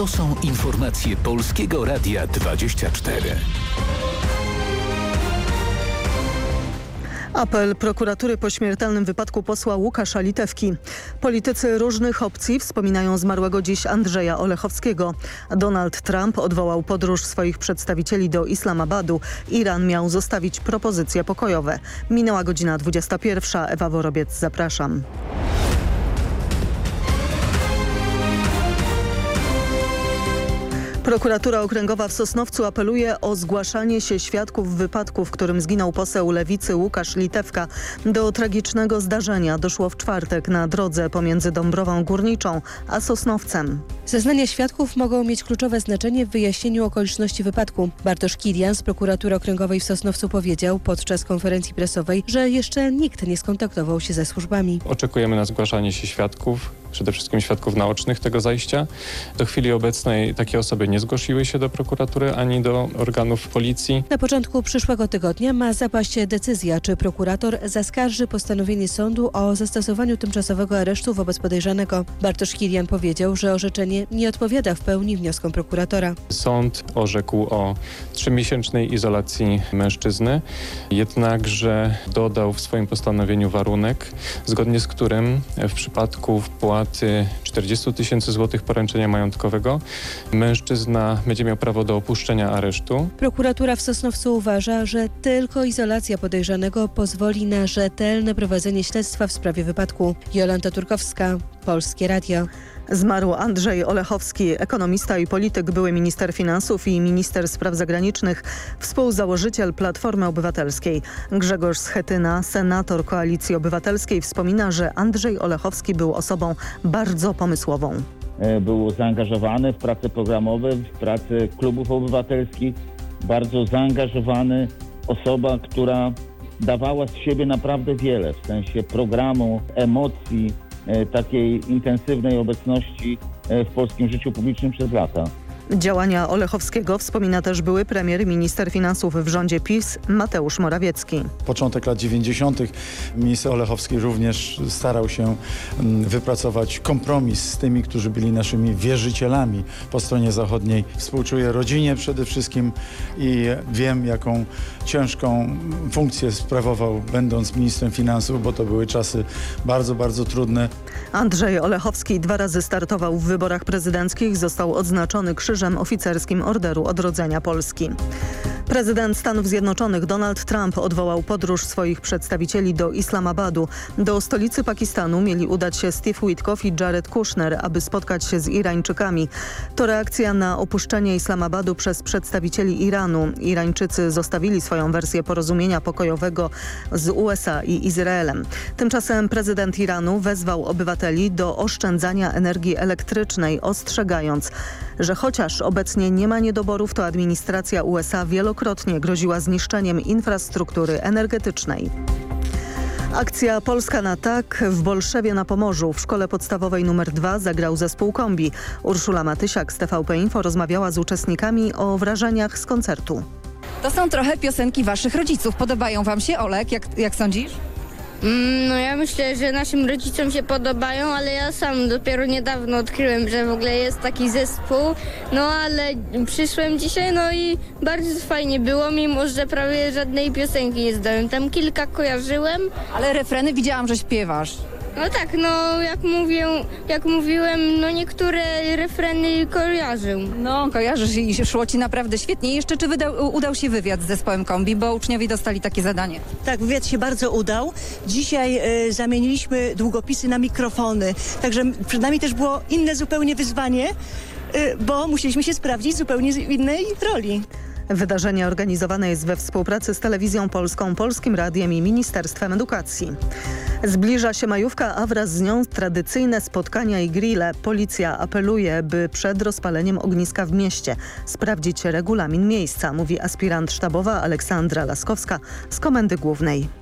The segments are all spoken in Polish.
To są informacje Polskiego Radia 24. Apel prokuratury po śmiertelnym wypadku posła Łukasza Litewki. Politycy różnych opcji wspominają zmarłego dziś Andrzeja Olechowskiego. Donald Trump odwołał podróż swoich przedstawicieli do Islamabadu. Iran miał zostawić propozycje pokojowe. Minęła godzina 21. Ewa Worobiec, zapraszam. Prokuratura Okręgowa w Sosnowcu apeluje o zgłaszanie się świadków wypadku, w którym zginął poseł Lewicy Łukasz Litewka. Do tragicznego zdarzenia doszło w czwartek na drodze pomiędzy Dąbrową Górniczą a Sosnowcem. Zeznania świadków mogą mieć kluczowe znaczenie w wyjaśnieniu okoliczności wypadku. Bartosz Kilian z prokuratury okręgowej w Sosnowcu powiedział podczas konferencji prasowej, że jeszcze nikt nie skontaktował się ze służbami. Oczekujemy na zgłaszanie się świadków, przede wszystkim świadków naocznych tego zajścia. Do chwili obecnej takie osoby nie zgłosiły się do prokuratury ani do organów policji. Na początku przyszłego tygodnia ma zapaść decyzja, czy prokurator zaskarży postanowienie sądu o zastosowaniu tymczasowego aresztu wobec podejrzanego. Bartosz Kilian powiedział, że orzeczenie nie odpowiada w pełni wnioskom prokuratora. Sąd orzekł o trzymiesięcznej izolacji mężczyzny, jednakże dodał w swoim postanowieniu warunek, zgodnie z którym w przypadku wpłaty 40 tysięcy złotych poręczenia majątkowego mężczyzna będzie miał prawo do opuszczenia aresztu. Prokuratura w Sosnowcu uważa, że tylko izolacja podejrzanego pozwoli na rzetelne prowadzenie śledztwa w sprawie wypadku. Jolanta Turkowska, Polskie Radio. Zmarł Andrzej Olechowski, ekonomista i polityk, były minister finansów i minister spraw zagranicznych, współzałożyciel Platformy Obywatelskiej. Grzegorz Schetyna, senator Koalicji Obywatelskiej, wspomina, że Andrzej Olechowski był osobą bardzo pomysłową. Był zaangażowany w prace programowe, w prace klubów obywatelskich, bardzo zaangażowany, osoba, która dawała z siebie naprawdę wiele w sensie programu, emocji, takiej intensywnej obecności w polskim życiu publicznym przez lata. Działania Olechowskiego wspomina też były premier i minister finansów w rządzie PiS Mateusz Morawiecki. Początek lat 90. minister Olechowski również starał się wypracować kompromis z tymi, którzy byli naszymi wierzycielami po stronie zachodniej. Współczuję rodzinie przede wszystkim i wiem jaką ciężką funkcję sprawował będąc ministrem finansów, bo to były czasy bardzo, bardzo trudne. Andrzej Olechowski dwa razy startował w wyborach prezydenckich, został odznaczony krzyżem oficerskim Orderu Odrodzenia Polski. Prezydent Stanów Zjednoczonych Donald Trump odwołał podróż swoich przedstawicieli do Islamabadu. Do stolicy Pakistanu mieli udać się Steve Witkoff i Jared Kushner, aby spotkać się z Irańczykami. To reakcja na opuszczenie Islamabadu przez przedstawicieli Iranu. Irańczycy zostawili swoją wersję porozumienia pokojowego z USA i Izraelem. Tymczasem prezydent Iranu wezwał obywateli do oszczędzania energii elektrycznej, ostrzegając, że chociaż obecnie nie ma niedoborów, to administracja USA wielokrotnie groziła zniszczeniem infrastruktury energetycznej. Akcja Polska na tak w Bolszewie na Pomorzu. W szkole podstawowej nr 2 zagrał zespół kombi. Urszula Matysiak z TVP Info rozmawiała z uczestnikami o wrażeniach z koncertu. To są trochę piosenki waszych rodziców. Podobają wam się, Olek? Jak, jak sądzisz? Mm, No ja myślę, że naszym rodzicom się podobają, ale ja sam dopiero niedawno odkryłem, że w ogóle jest taki zespół. No ale przyszłem dzisiaj, no i bardzo fajnie było, mimo że prawie żadnej piosenki nie zdałem. Tam kilka kojarzyłem. Ale refreny widziałam, że śpiewasz. No tak, no jak mówię, jak mówiłem, no niektóre refreny kojarzę. No, kojarzysz i szło ci naprawdę świetnie. I jeszcze czy wydał, udał się wywiad z zespołem kombi, bo uczniowie dostali takie zadanie. Tak, wywiad się bardzo udał. Dzisiaj e, zamieniliśmy długopisy na mikrofony, także przed nami też było inne zupełnie wyzwanie, e, bo musieliśmy się sprawdzić zupełnie w innej roli. Wydarzenie organizowane jest we współpracy z Telewizją Polską, Polskim Radiem i Ministerstwem Edukacji. Zbliża się majówka, a wraz z nią tradycyjne spotkania i grille. Policja apeluje, by przed rozpaleniem ogniska w mieście sprawdzić regulamin miejsca, mówi aspirant sztabowa Aleksandra Laskowska z Komendy Głównej.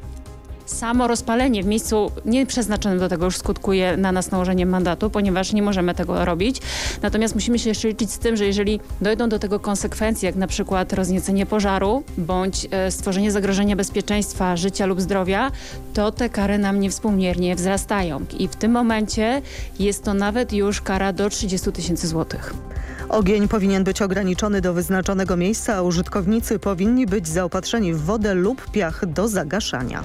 Samo rozpalenie w miejscu nieprzeznaczonym do tego już skutkuje na nas nałożeniem mandatu, ponieważ nie możemy tego robić. Natomiast musimy się jeszcze liczyć z tym, że jeżeli dojdą do tego konsekwencje, jak na przykład rozniecenie pożaru bądź e, stworzenie zagrożenia bezpieczeństwa życia lub zdrowia, to te kary nam niewspółmiernie wzrastają. I w tym momencie jest to nawet już kara do 30 tysięcy złotych. Ogień powinien być ograniczony do wyznaczonego miejsca, a użytkownicy powinni być zaopatrzeni w wodę lub piach do zagaszania.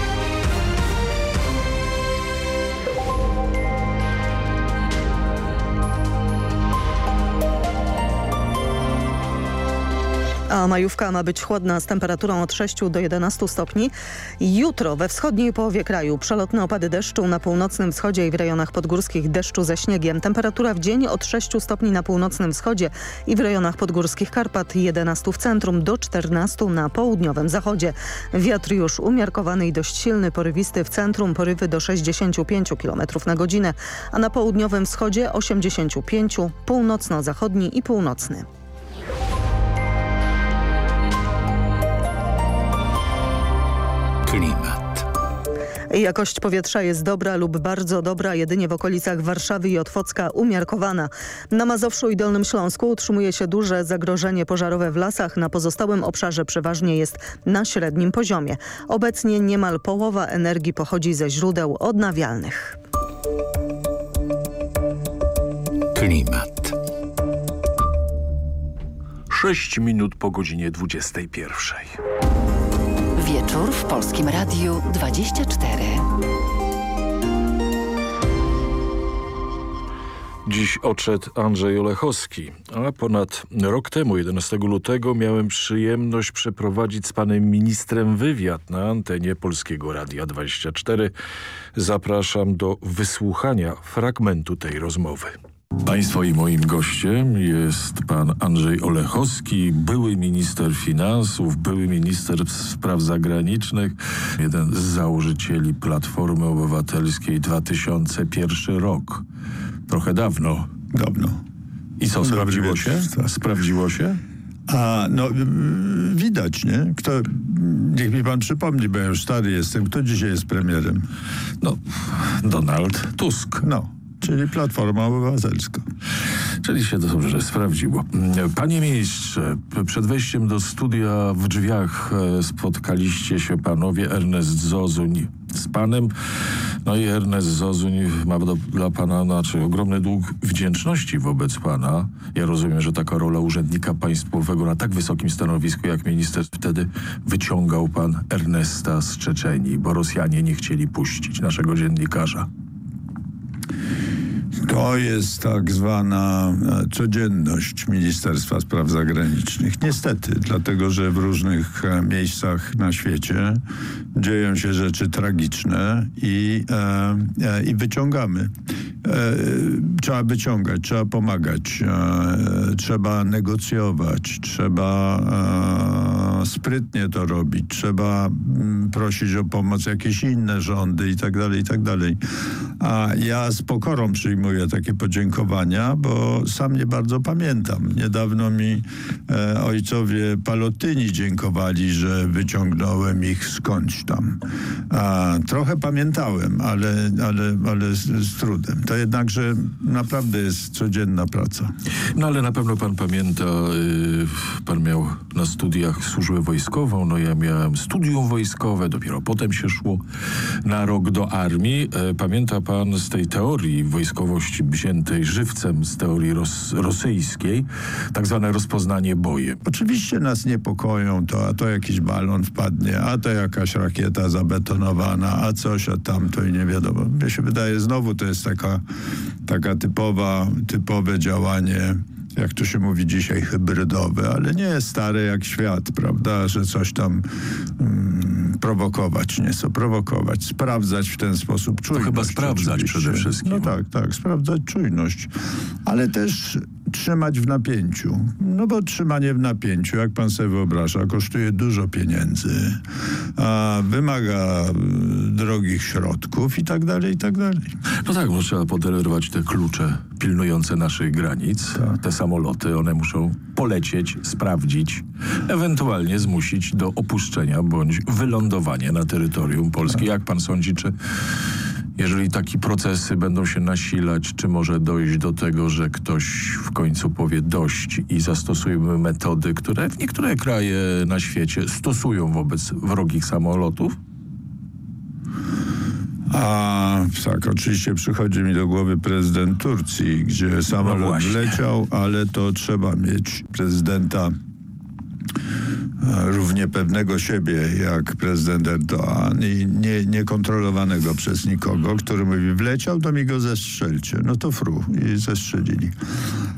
A majówka ma być chłodna z temperaturą od 6 do 11 stopni. Jutro we wschodniej połowie kraju przelotne opady deszczu na północnym wschodzie i w rejonach podgórskich deszczu ze śniegiem. Temperatura w dzień od 6 stopni na północnym wschodzie i w rejonach podgórskich Karpat 11 w centrum do 14 na południowym zachodzie. Wiatr już umiarkowany i dość silny, porywisty w centrum, porywy do 65 km na godzinę, a na południowym wschodzie 85, północno-zachodni i północny. Klimat. Jakość powietrza jest dobra lub bardzo dobra, jedynie w okolicach Warszawy i Otwocka umiarkowana. Na Mazowszu i Dolnym Śląsku utrzymuje się duże zagrożenie pożarowe w lasach, na pozostałym obszarze przeważnie jest na średnim poziomie. Obecnie niemal połowa energii pochodzi ze źródeł odnawialnych. Klimat. 6 minut po godzinie 21. Wieczór w Polskim Radiu 24. Dziś odszedł Andrzej Olechowski, a ponad rok temu, 11 lutego, miałem przyjemność przeprowadzić z panem ministrem wywiad na antenie Polskiego Radia 24. Zapraszam do wysłuchania fragmentu tej rozmowy. Państwa i moim gościem jest pan Andrzej Olechowski, były minister finansów, były minister spraw zagranicznych, jeden z założycieli Platformy Obywatelskiej 2001 rok. Trochę dawno. Dawno. I co, sprawdziło się? Sprawdziło się? A no widać, nie? Kto, niech mi pan przypomni, bo ja już stary jestem. Kto dzisiaj jest premierem? No, Donald Tusk. No, czyli Platforma Obywatelska. Czyli się dobrze sprawdziło. Panie ministrze, przed wejściem do studia w drzwiach e, spotkaliście się panowie Ernest Zozuń z panem. No i Ernest Zozuń ma do, dla pana znaczy, ogromny dług wdzięczności wobec pana. Ja rozumiem, że taka rola urzędnika państwowego na tak wysokim stanowisku jak minister wtedy wyciągał pan Ernesta z Czeczenii, bo Rosjanie nie chcieli puścić naszego dziennikarza. To jest tak zwana e, codzienność Ministerstwa Spraw Zagranicznych. Niestety, dlatego że w różnych e, miejscach na świecie dzieją się rzeczy tragiczne i, e, i wyciągamy. Trzeba wyciągać, trzeba pomagać, trzeba negocjować, trzeba sprytnie to robić, trzeba mm, prosić o pomoc jakieś inne rządy i tak dalej, i tak. A ja z pokorą przyjmuję takie podziękowania, bo sam nie bardzo pamiętam. Niedawno mi e, ojcowie Palotyni dziękowali, że wyciągnąłem ich skądś tam. A, trochę pamiętałem, ale, ale, ale z, z trudem. To jednakże naprawdę jest codzienna praca. No ale na pewno pan pamięta, y, pan miał na studiach służbę wojskową, no ja miałem studium wojskowe, dopiero potem się szło na rok do armii. E, pamięta pan z tej teorii wojskowości wziętej żywcem z teorii ros rosyjskiej, tak zwane rozpoznanie bojem. Oczywiście nas niepokoją to, a to jakiś balon wpadnie, a to jakaś rakieta zabetonowana, a coś, a tamto i nie wiadomo. Mnie się wydaje, znowu to jest taka, taka typowa, typowe działanie jak to się mówi dzisiaj, hybrydowe, ale nie stare jak świat, prawda, że coś tam mm, prowokować, nie co prowokować, sprawdzać w ten sposób czujność. To chyba sprawdzać oczywiście. przede wszystkim. No tak, tak, sprawdzać czujność, ale też trzymać w napięciu. No bo trzymanie w napięciu, jak pan sobie wyobraża, kosztuje dużo pieniędzy, wymaga drogich środków i tak dalej, i tak dalej. No tak, bo trzeba podelerować te klucze pilnujące naszych granic. Tak. Te samoloty, one muszą polecieć, sprawdzić, ewentualnie zmusić do opuszczenia bądź wylądowania na terytorium Polski. Jak pan sądzi, czy jeżeli takie procesy będą się nasilać, czy może dojść do tego, że ktoś w końcu powie dość i zastosujemy metody, które w niektóre kraje na świecie stosują wobec wrogich samolotów? A tak, oczywiście przychodzi mi do głowy prezydent Turcji, gdzie samolot No leciał, ale to trzeba mieć prezydenta równie pewnego siebie jak prezydent Erdoğan i nie, niekontrolowanego przez nikogo, który mówi wleciał, to mi go zestrzelcie. No to fru i zestrzelili.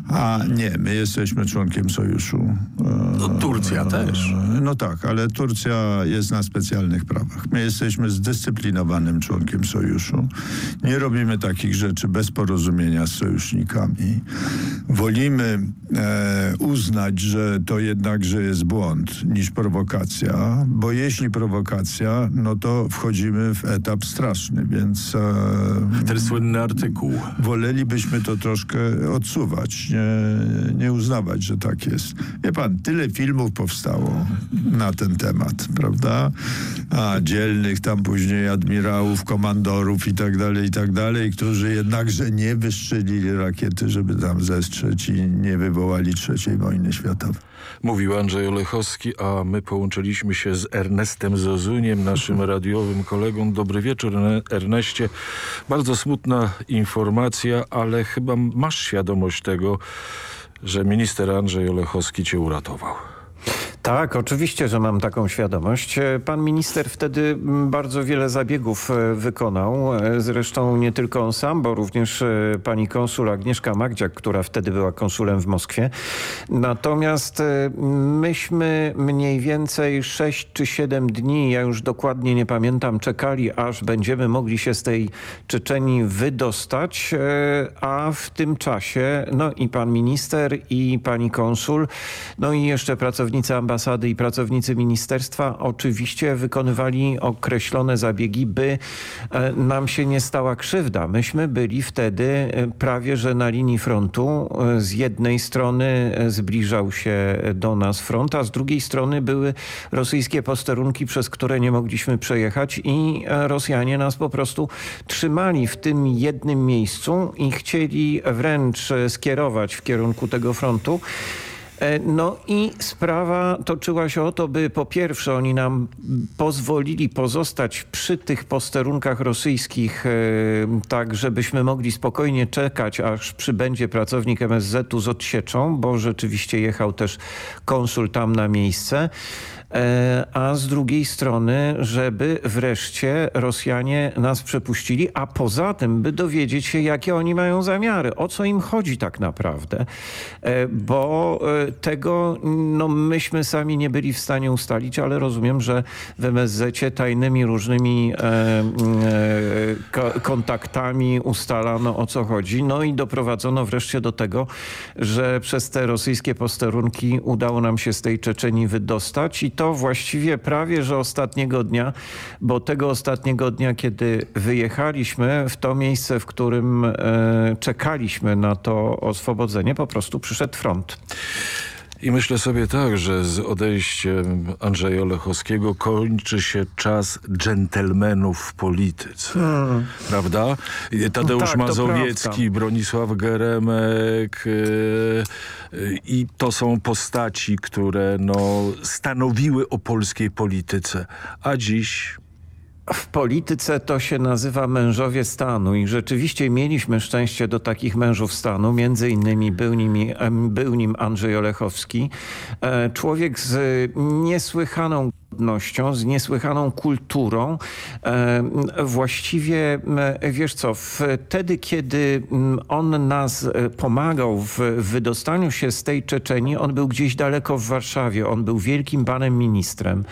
A nie, my jesteśmy członkiem sojuszu. E, No, Turcja też. No tak, ale Turcja jest na specjalnych prawach. My jesteśmy zdyscyplinowanym członkiem sojuszu. Nie robimy takich rzeczy bez porozumienia z sojusznikami. Wolimy e, uznać, że to jednakże jest błąd niż prowokacja, bo jeśli prowokacja, no to wchodzimy w etap straszny, więc e, Ten słynny artykuł. wolelibyśmy to troszkę odsuwać, nie, nie uznawać, że tak jest. Wie pan, tyle filmów powstało na ten temat, prawda? A dzielnych tam później admirałów, komandorów i tak dalej, i tak dalej, którzy jednakże nie wystrzelili rakiety, żeby tam zestrzeć i nie wywołali trzeciej wojny światowej. Mówił Andrzej Olechowski, a my połączyliśmy się z Ernestem Zozuniem, naszym radiowym kolegą. Dobry wieczór, Erne- Erneście. Bardzo smutna informacja, ale chyba masz świadomość tego, że minister Andrzej Olechowski cię uratował. Tak, oczywiście, że mam taką świadomość. E, Pan minister wtedy bardzo wiele zabiegów e, wykonał. E, Zresztą nie tylko on sam, bo również pani konsul Agnieszka Magdziak, która wtedy była konsulem w Moskwie. Natomiast myśmy mniej więcej 6 czy 7 dni, ja już dokładnie nie pamiętam, czekali, aż będziemy mogli się z tej Czeczenii wydostać, a w tym czasie no i pan minister i pani konsul, no i jeszcze pracownicy ambasady i pracownicy ministerstwa oczywiście wykonywali określone zabiegi, by e, nam się nie stała krzywda. Myśmy byli wtedy e, prawie, że na linii frontu. E, Z jednej strony zbliżał się do nas front, a z drugiej strony były rosyjskie posterunki, przez które nie mogliśmy przejechać i Rosjanie nas po prostu trzymali w tym jednym miejscu i chcieli wręcz skierować w kierunku tego frontu. E, No i sprawa toczyła się o to, by po pierwsze oni nam pozwolili pozostać przy tych posterunkach rosyjskich, e, tak żebyśmy mogli spokojnie czekać, aż przybędzie pracownik MSZ-u z odsieczą, bo rzeczywiście jechał też konsul tam na miejsce. E, A z drugiej strony, żeby wreszcie Rosjanie nas przepuścili, a poza tym, by dowiedzieć się, jakie oni mają zamiary, o co im chodzi tak naprawdę. E, Bo e, tego no, myśmy sami nie byli w stanie ustalić, ale rozumiem, że w MSZ-cie tajnymi różnymi ko- kontaktami ustalano o co chodzi. No i doprowadzono wreszcie do tego, że przez te rosyjskie posterunki udało nam się z tej Czeczenii wydostać i to właściwie prawie, że ostatniego dnia, bo tego ostatniego dnia, kiedy wyjechaliśmy w to miejsce, w którym e, czekaliśmy na to oswobodzenie, po prostu przyszedł front. I myślę sobie tak, że z odejściem Andrzeja Olechowskiego kończy się czas dżentelmenów w polityce. Prawda? I Tadeusz Tak, Mazowiecki, prawda. Bronisław Geremek e, i to są postaci, które no, stanowiły o polskiej polityce. A dziś W polityce to się nazywa mężowie stanu i rzeczywiście mieliśmy szczęście do takich mężów stanu. Między innymi był nim, był nim Andrzej Olechowski. E, Człowiek z niesłychaną z niesłychaną kulturą. E, Właściwie, m, wiesz co, wtedy, kiedy on nas e, pomagał w wydostaniu się z tej Czeczenii, on był gdzieś daleko w Warszawie. On był wielkim panem ministrem.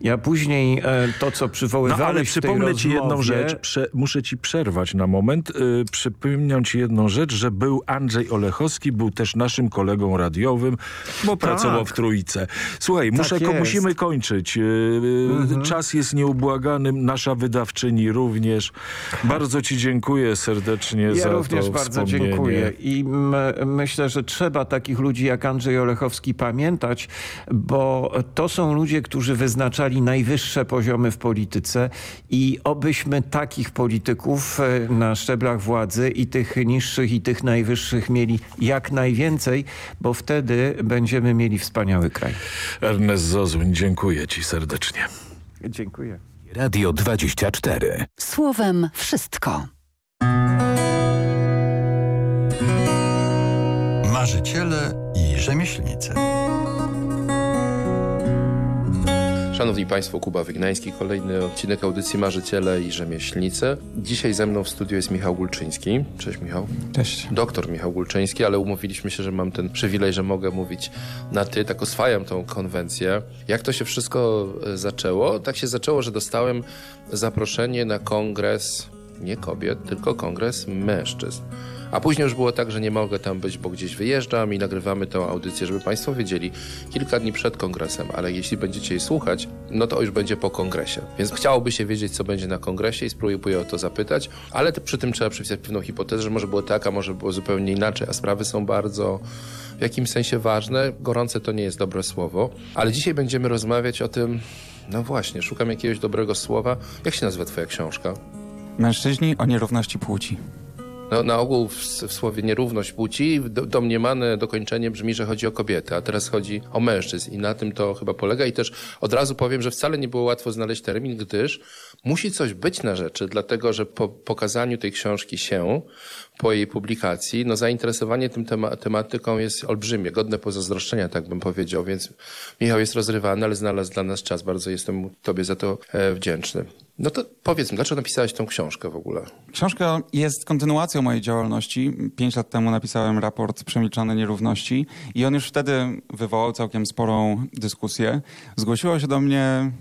Ja później e, to, co No przywoływałeś ale tutaj przypomnę ci jedną rozmowie. rzecz. Prze, muszę ci przerwać na moment. Yy, ci jedną rzecz, że był Andrzej Olechowski, był też naszym kolegą radiowym, bo pracował w Trójce. Słuchaj, Tak muszę, musimy kończyć. Yy, Mhm. Czas jest nieubłagany, nasza wydawczyni również. Bardzo ci dziękuję serdecznie Ja za również to bardzo wspomnienie. dziękuję i myślę, że trzeba takich ludzi jak Andrzej Olechowski pamiętać, bo to są ludzie, którzy wyznaczali najwyższe poziomy w polityce i obyśmy takich polityków e, na szczeblach władzy i tych niższych i tych najwyższych mieli jak najwięcej, bo wtedy będziemy mieli wspaniały kraj. Ernest Zozuń, dziękuję ci serdecznie. Dziękuję. Radio 24. Słowem wszystko. Marzyciele i rzemieślnicy. Szanowni Państwo, Kuba Wygnański, kolejny odcinek audycji Marzyciele i Rzemieślnicy. Dzisiaj ze mną w studiu jest Michał Gulczyński. Cześć Michał. Cześć. Doktor Michał Gulczyński, ale umówiliśmy się, że mam ten przywilej, że mogę mówić na ty, tak oswajam tą konwencję. Jak to się wszystko e, zaczęło? Tak się zaczęło, że dostałem zaproszenie na kongres nie kobiet, tylko kongres mężczyzn. A później już było tak, że nie mogę tam być, bo gdzieś wyjeżdżam i nagrywamy tę audycję, żeby Państwo wiedzieli, kilka dni przed kongresem, ale jeśli będziecie jej słuchać, no to już będzie po kongresie. Więc chciałoby się wiedzieć, co będzie na kongresie i spróbuję o to zapytać, ale przy tym trzeba przypisać pewną hipotezę, że może było tak, a może było zupełnie inaczej, a sprawy są bardzo w jakimś sensie ważne. Gorące to nie jest dobre słowo, ale dzisiaj będziemy rozmawiać o tym, no właśnie, szukam jakiegoś dobrego słowa. Jak się nazywa Twoja książka? Mężczyźni o nierówności płci. No, na ogół w, w słowie nierówność płci do, domniemane dokończenie brzmi, że chodzi o kobiety, a teraz chodzi o mężczyzn. I na tym to chyba polega. I też od razu powiem, że wcale nie było łatwo znaleźć termin, gdyż musi coś być na rzeczy, dlatego że po pokazaniu tej książki się, po jej publikacji, no zainteresowanie tym tema tematyką jest olbrzymie, godne pozazdroszczenia, tak bym powiedział, więc Michał jest rozrywany, ale znalazł dla nas czas, bardzo jestem tobie za to e, wdzięczny. No to powiedz mi, dlaczego napisałeś tą książkę w ogóle? Książka jest kontynuacją mojej działalności. Pięć lat temu napisałem raport Przemilczane Nierówności i on już wtedy wywołał całkiem sporą dyskusję. Zgłosiło się do mnie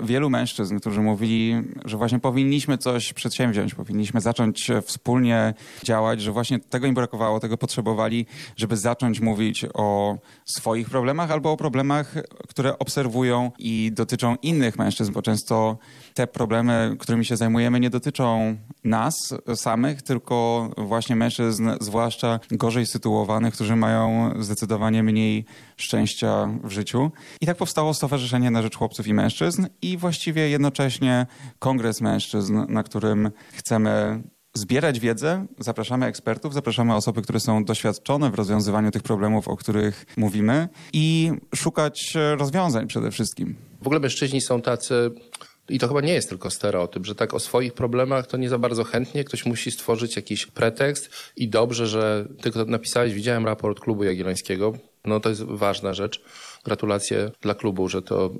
wielu mężczyzn, którzy mówili, że właśnie powinniśmy coś przedsięwziąć, powinniśmy zacząć wspólnie działać, że właśnie tego im brakowało, tego potrzebowali, żeby zacząć mówić o swoich problemach albo o problemach, które obserwują i dotyczą innych mężczyzn, bo często te problemy, którymi się zajmujemy, nie dotyczą nas samych, tylko właśnie mężczyzn, zwłaszcza gorzej sytuowanych, którzy mają zdecydowanie mniej szczęścia w życiu. I tak powstało Stowarzyszenie na Rzecz Chłopców i Mężczyzn i właściwie jednocześnie Kongres Mężczyzn, na którym chcemy zbierać wiedzę, zapraszamy ekspertów, zapraszamy osoby, które są doświadczone w rozwiązywaniu tych problemów, o których mówimy i szukać rozwiązań przede wszystkim. W ogóle mężczyźni są tacy, i to chyba nie jest tylko stereotyp, że tak o swoich problemach to nie za bardzo chętnie. Ktoś musi stworzyć jakiś pretekst i dobrze, że ty to napisałeś. Widziałem raport Klubu Jagiellońskiego. No to jest ważna rzecz. Gratulacje dla klubu, że to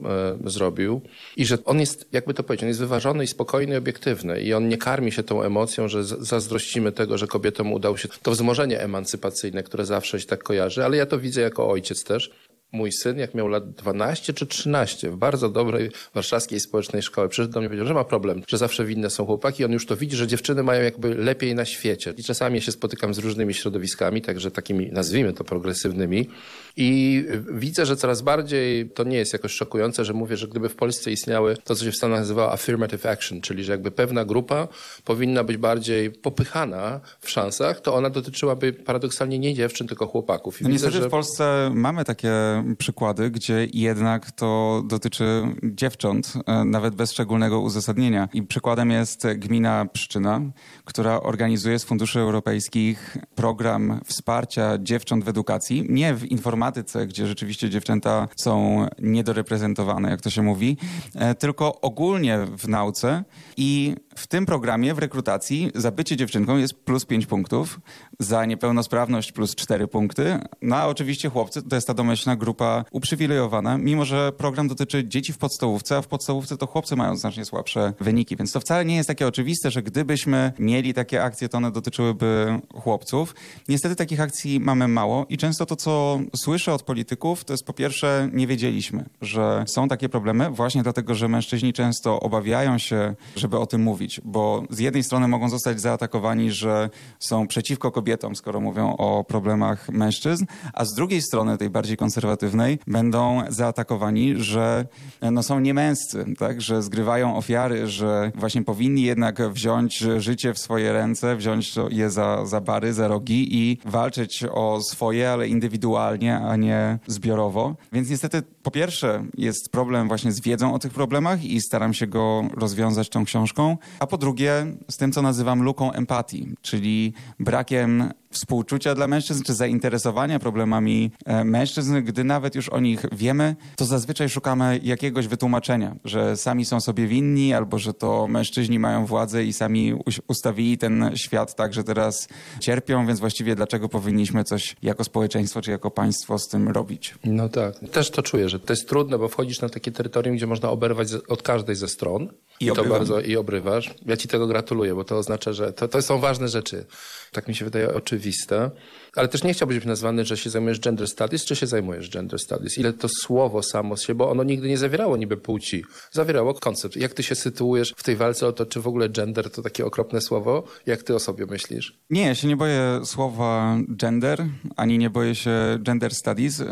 e, zrobił. I że on jest, jakby to powiedzieć, on jest wyważony i spokojny i obiektywny. I on nie karmi się tą emocją, że zazdrościmy tego, że kobietom udało się to wzmożenie emancypacyjne, które zawsze się tak kojarzy. Ale ja to widzę jako ojciec też. Mój syn, jak miał lat 12 czy 13, w bardzo dobrej warszawskiej społecznej szkole, przyszedł do mnie i powiedział, że ma problem, że zawsze winne są chłopaki. On już to widzi, że dziewczyny mają jakby lepiej na świecie. I czasami się spotykam z różnymi środowiskami, także takimi, nazwijmy to progresywnymi. I widzę, że coraz bardziej to nie jest jakoś szokujące, że mówię, że gdyby w Polsce istniały to, co się w Stanach nazywa affirmative action, czyli że jakby pewna grupa powinna być bardziej popychana w szansach, to ona dotyczyłaby paradoksalnie nie dziewczyn, tylko chłopaków. I No widzę, niestety że w Polsce mamy takie przykłady, gdzie jednak to dotyczy dziewcząt, e, nawet bez szczególnego uzasadnienia. I przykładem jest gmina Pszczyna, która organizuje z funduszy europejskich program wsparcia dziewcząt w edukacji. Nie w informatyce, gdzie rzeczywiście dziewczęta są niedoreprezentowane, jak to się mówi, e, tylko ogólnie w nauce. I w tym programie w rekrutacji za bycie dziewczynką jest plus 5 punktów, za niepełnosprawność plus 4 punkty. No a oczywiście chłopcy to jest ta domyślna grupa uprzywilejowana, mimo że program dotyczy dzieci w podstawówce, a w podstawówce to chłopcy mają znacznie słabsze wyniki, więc to wcale nie jest takie oczywiste, że gdybyśmy mieli takie akcje, to one dotyczyłyby chłopców. Niestety takich akcji mamy mało i często to, co słyszę od polityków, to jest po pierwsze nie wiedzieliśmy, że są takie problemy właśnie dlatego, że mężczyźni często obawiają się, żeby o tym mówić, bo z jednej strony mogą zostać zaatakowani, że są przeciwko kobietom, skoro mówią o problemach mężczyzn, a z drugiej strony, tej bardziej konserwatywnej, będą zaatakowani, że no, są niemęscy, tak? że zgrywają ofiary, że właśnie powinni jednak wziąć życie w swoje ręce, wziąć je za, za bary, za rogi i walczyć o swoje, ale indywidualnie, a nie zbiorowo. Więc niestety po pierwsze jest problem właśnie z wiedzą o tych problemach i staram się go rozwiązać tą książką, a po drugie z tym, co nazywam luką empatii, czyli brakiem współczucia dla mężczyzn, czy zainteresowania problemami e, mężczyzn, gdy nawet już o nich wiemy, to zazwyczaj szukamy jakiegoś wytłumaczenia, że sami są sobie winni, albo że to mężczyźni mają władzę i sami ustawili ten świat tak, że teraz cierpią, więc właściwie dlaczego powinniśmy coś jako społeczeństwo, czy jako państwo z tym robić? No tak. Też to czuję, że to jest trudne, bo wchodzisz na takie terytorium, gdzie można oberwać od każdej ze stron. I, I to obrywam. bardzo i obrywasz. Ja ci tego gratuluję, bo to oznacza, że to, to są ważne rzeczy. Tak mi się wydaje oczywiste. Ale też nie chciałbyś być nazwany, że się zajmujesz gender studies, czy się zajmujesz gender studies? Ile to słowo samo siebie, bo ono nigdy nie zawierało niby płci. Zawierało koncept. Jak ty się sytuujesz w tej walce o to, czy w ogóle gender to takie okropne słowo? Jak ty o sobie myślisz? Nie, ja się nie boję słowa gender, ani nie boję się gender studies.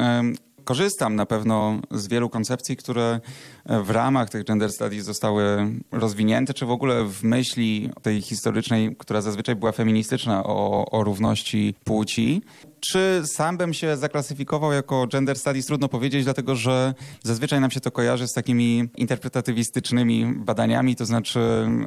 Korzystam na pewno z wielu koncepcji, które w ramach tych gender studies zostały rozwinięte, czy w ogóle w myśli tej historycznej, która zazwyczaj była feministyczna o, o równości płci. Czy sam bym się zaklasyfikował jako gender studies? Trudno powiedzieć, dlatego że zazwyczaj nam się to kojarzy z takimi interpretatywistycznymi badaniami, to znaczy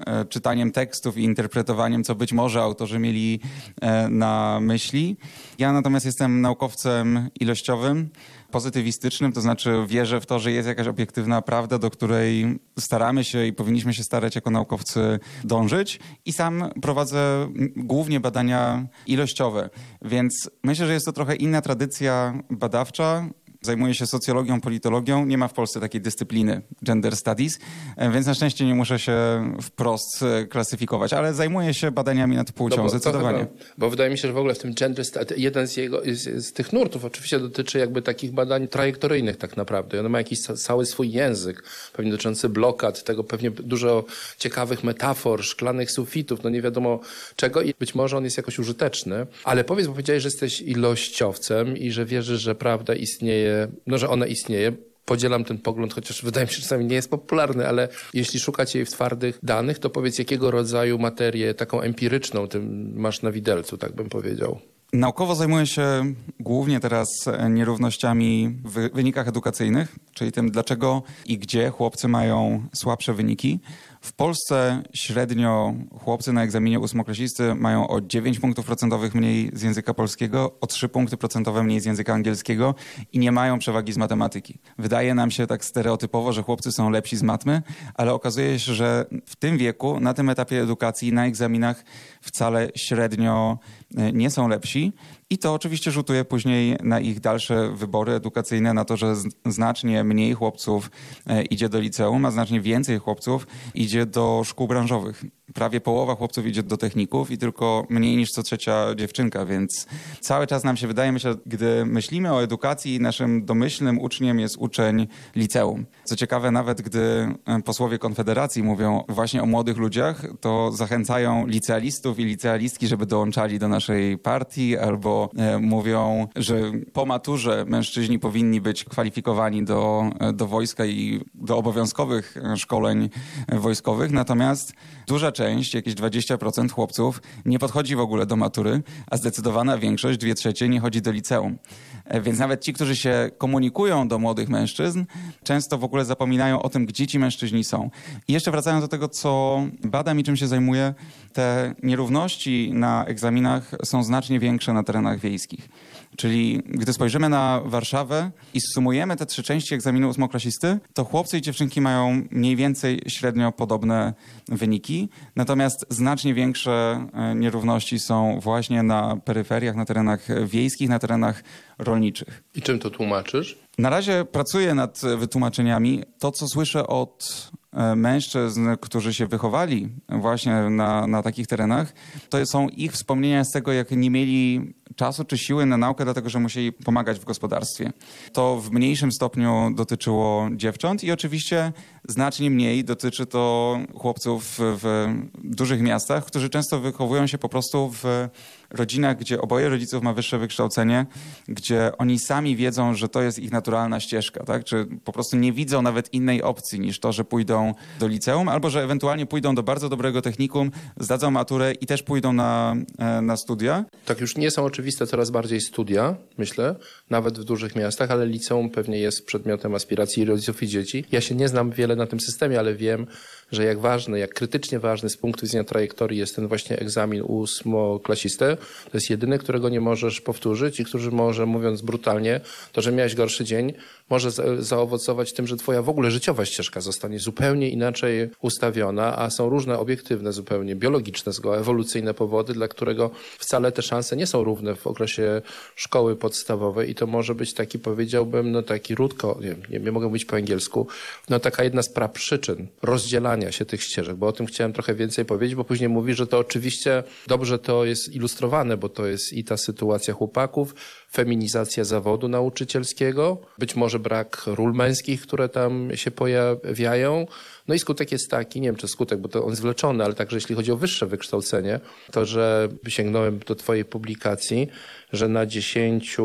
e, czytaniem tekstów i interpretowaniem, co być może autorzy mieli e, na myśli. Ja natomiast jestem naukowcem ilościowym pozytywistycznym, to znaczy wierzę w to, że jest jakaś obiektywna prawda, do której staramy się i powinniśmy się starać jako naukowcy dążyć. I sam prowadzę głównie badania ilościowe, więc myślę, że jest to trochę inna tradycja badawcza. Zajmuję się socjologią, politologią. Nie ma w Polsce takiej dyscypliny gender studies, e, więc na szczęście nie muszę się wprost e, klasyfikować, ale zajmuję się badaniami nad płcią, No bo, zdecydowanie. to bo wydaje mi się, że w ogóle w tym gender, sta- jeden z, jego, z, z tych nurtów oczywiście dotyczy jakby takich badań trajektoryjnych tak naprawdę. One ma jakiś ca- cały swój język, pewnie dotyczący blokad, tego pewnie dużo ciekawych metafor, szklanych sufitów, no nie wiadomo czego i być może on jest jakoś użyteczny. Ale powiedz, bo powiedziałeś, że jesteś ilościowcem i że wierzysz, że prawda istnieje, no że ona istnieje. Podzielam ten pogląd, chociaż wydaje mi się, że czasami nie jest popularny, ale jeśli szukacie jej w twardych danych, to powiedz, jakiego rodzaju materię taką empiryczną masz na widelcu, tak bym powiedział. Naukowo zajmuję się głównie teraz nierównościami w wynikach edukacyjnych, czyli tym, dlaczego i gdzie chłopcy mają słabsze wyniki. W Polsce średnio chłopcy na egzaminie ósmoklasisty mają o 9 punktów procentowych mniej z języka polskiego, o 3 punkty procentowe mniej z języka angielskiego i nie mają przewagi z matematyki. Wydaje nam się tak stereotypowo, że chłopcy są lepsi z matmy, ale okazuje się, że w tym wieku, na tym etapie edukacji, na egzaminach wcale średnio e, nie są lepsi. I to oczywiście rzutuje później na ich dalsze wybory edukacyjne, na to, że znacznie mniej chłopców e, idzie do liceum, a znacznie więcej chłopców idzie do szkół branżowych. Prawie połowa chłopców idzie do techników i tylko mniej niż co trzecia dziewczynka, więc cały czas nam się wydaje, myślę, gdy myślimy o edukacji, naszym domyślnym uczniem jest uczeń liceum. Co ciekawe, nawet gdy e, posłowie Konfederacji mówią właśnie o młodych ludziach, to zachęcają licealistów i licealistki, żeby dołączali do naszej partii, albo e, mówią, że po maturze mężczyźni powinni być kwalifikowani do, e, do wojska i do obowiązkowych szkoleń wojskowych. Natomiast duża część, jakieś 20% chłopców nie podchodzi w ogóle do matury, a zdecydowana większość, dwie trzecie, nie chodzi do liceum. E, Więc nawet ci, którzy się komunikują do młodych mężczyzn, często w ogóle zapominają o tym, gdzie ci mężczyźni są. I jeszcze wracając do tego, co badam i czym się zajmuję, te nierówności na egzaminach są znacznie większe na terenach wiejskich. Czyli gdy spojrzymy na Warszawę i sumujemy te trzy części egzaminu ósmoklasisty, to chłopcy i dziewczynki mają mniej więcej średnio podobne wyniki, natomiast znacznie większe e, nierówności są właśnie na peryferiach, na terenach wiejskich, na terenach rolniczych. I czym to tłumaczysz? Na razie pracuję nad wytłumaczeniami. To, co słyszę od mężczyzn, którzy się wychowali właśnie na, na takich terenach, to są ich wspomnienia z tego, jak nie mieli czasu czy siły na naukę, dlatego że musieli pomagać w gospodarstwie. To w mniejszym stopniu dotyczyło dziewcząt i oczywiście znacznie mniej dotyczy to chłopców w dużych miastach, którzy często wychowują się po prostu w rodzinach, gdzie oboje rodziców ma wyższe wykształcenie, gdzie oni sami wiedzą, że to jest ich naturalna ścieżka, tak? Czy po prostu nie widzą nawet innej opcji niż to, że pójdą do liceum, albo że ewentualnie pójdą do bardzo dobrego technikum, zdadzą maturę i też pójdą na, e, na studia. Tak już nie są oczywiste coraz bardziej studia, myślę, nawet w dużych miastach, ale liceum pewnie jest przedmiotem aspiracji rodziców i dzieci. Ja się nie znam wiele na tym systemie, ale wiem, że jak ważny, jak krytycznie ważny z punktu widzenia trajektorii jest ten właśnie egzamin ósmoklasisty, to jest jedyny, którego nie możesz powtórzyć i który może, mówiąc brutalnie, to, że miałeś gorszy dzień, może zaowocować tym, że twoja w ogóle życiowa ścieżka zostanie zupełnie inaczej ustawiona, a są różne obiektywne, zupełnie biologiczne, ewolucyjne powody, dla którego wcale te szanse nie są równe w okresie szkoły podstawowej i to może być taki, powiedziałbym, no taki ródko, nie, nie, nie mogę mówić po angielsku, no taka jedna z przyczyn rozdzielania się tych ścieżek, bo o tym chciałem trochę więcej powiedzieć, bo później mówi, że to oczywiście dobrze to jest ilustrowane, bo to jest i ta sytuacja chłopaków, feminizacja zawodu nauczycielskiego, być może brak ról męskich, które tam się pojawiają. No i skutek jest taki, nie wiem czy skutek, bo to on jest wleczony, ale także jeśli chodzi o wyższe wykształcenie, to że sięgnąłem do twojej publikacji, że na 10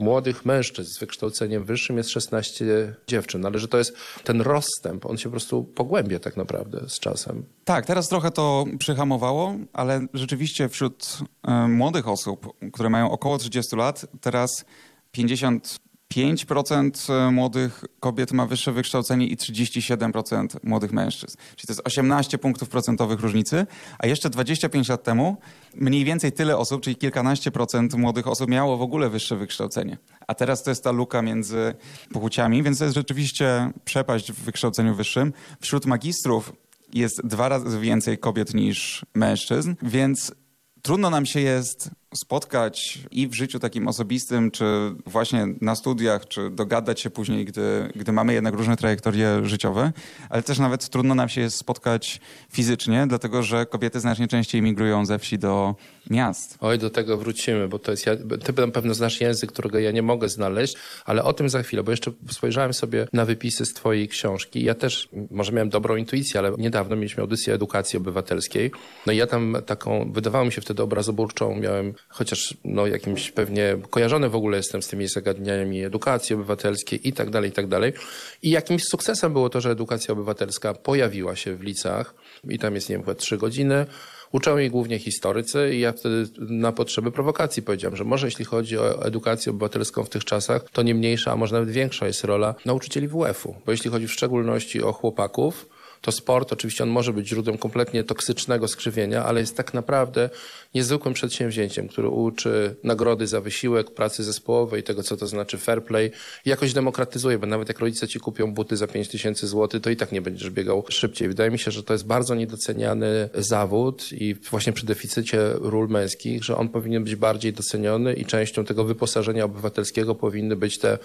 młodych mężczyzn z wykształceniem wyższym jest 16 dziewczyn, ale że to jest ten rozstęp, on się po prostu pogłębia tak naprawdę z czasem. Tak, teraz trochę to przyhamowało, ale rzeczywiście wśród y, młodych osób, które mają około 30 lat, teraz 50 5% e, młodych kobiet ma wyższe wykształcenie i 37% młodych mężczyzn. Czyli to jest 18 punktów procentowych różnicy, a jeszcze 25 lat temu mniej więcej tyle osób, czyli kilkanaście procent młodych osób miało w ogóle wyższe wykształcenie. A teraz to jest ta luka między płciami, więc to jest rzeczywiście przepaść w wykształceniu wyższym. Wśród magistrów jest dwa razy więcej kobiet niż mężczyzn, więc trudno nam się jest spotkać i w życiu takim osobistym, czy właśnie na studiach, czy dogadać się później, gdy, gdy mamy jednak różne trajektorie życiowe, ale też nawet trudno nam się jest spotkać fizycznie, dlatego że kobiety znacznie częściej migrują ze wsi do miast. Oj, do tego wrócimy, bo to jest, ja, ty na pewno znasz język, którego ja nie mogę znaleźć, ale o tym za chwilę, bo jeszcze spojrzałem sobie na wypisy z twojej książki. Ja też, może miałem dobrą intuicję, ale niedawno mieliśmy audycję edukacji obywatelskiej. No i ja tam taką, wydawało mi się wtedy obrazoburczą, miałem chociaż no, jakimś pewnie kojarzony w ogóle jestem z tymi zagadnieniami edukacji obywatelskiej i tak dalej, i tak dalej. I jakimś sukcesem było to, że edukacja obywatelska pojawiła się w licach i tam jest, nie wiem, chyba trzy godziny. Uczą jej głównie historycy i ja wtedy na potrzeby prowokacji powiedziałem, że może jeśli chodzi o edukację obywatelską w tych czasach, to nie mniejsza, a może nawet większa jest rola nauczycieli WF-u. Bo jeśli chodzi w szczególności o chłopaków, to sport oczywiście on może być źródłem kompletnie toksycznego skrzywienia, ale jest tak naprawdę niezwykłym przedsięwzięciem, który uczy nagrody za wysiłek, pracy zespołowej, tego co to znaczy fair play jakoś demokratyzuje, bo nawet jak rodzice ci kupią buty za 5 tysięcy złotych, to i tak nie będziesz biegał szybciej. Wydaje mi się, że to jest bardzo niedoceniany zawód i właśnie przy deficycie ról męskich, że on powinien być bardziej doceniony i częścią tego wyposażenia obywatelskiego powinny być te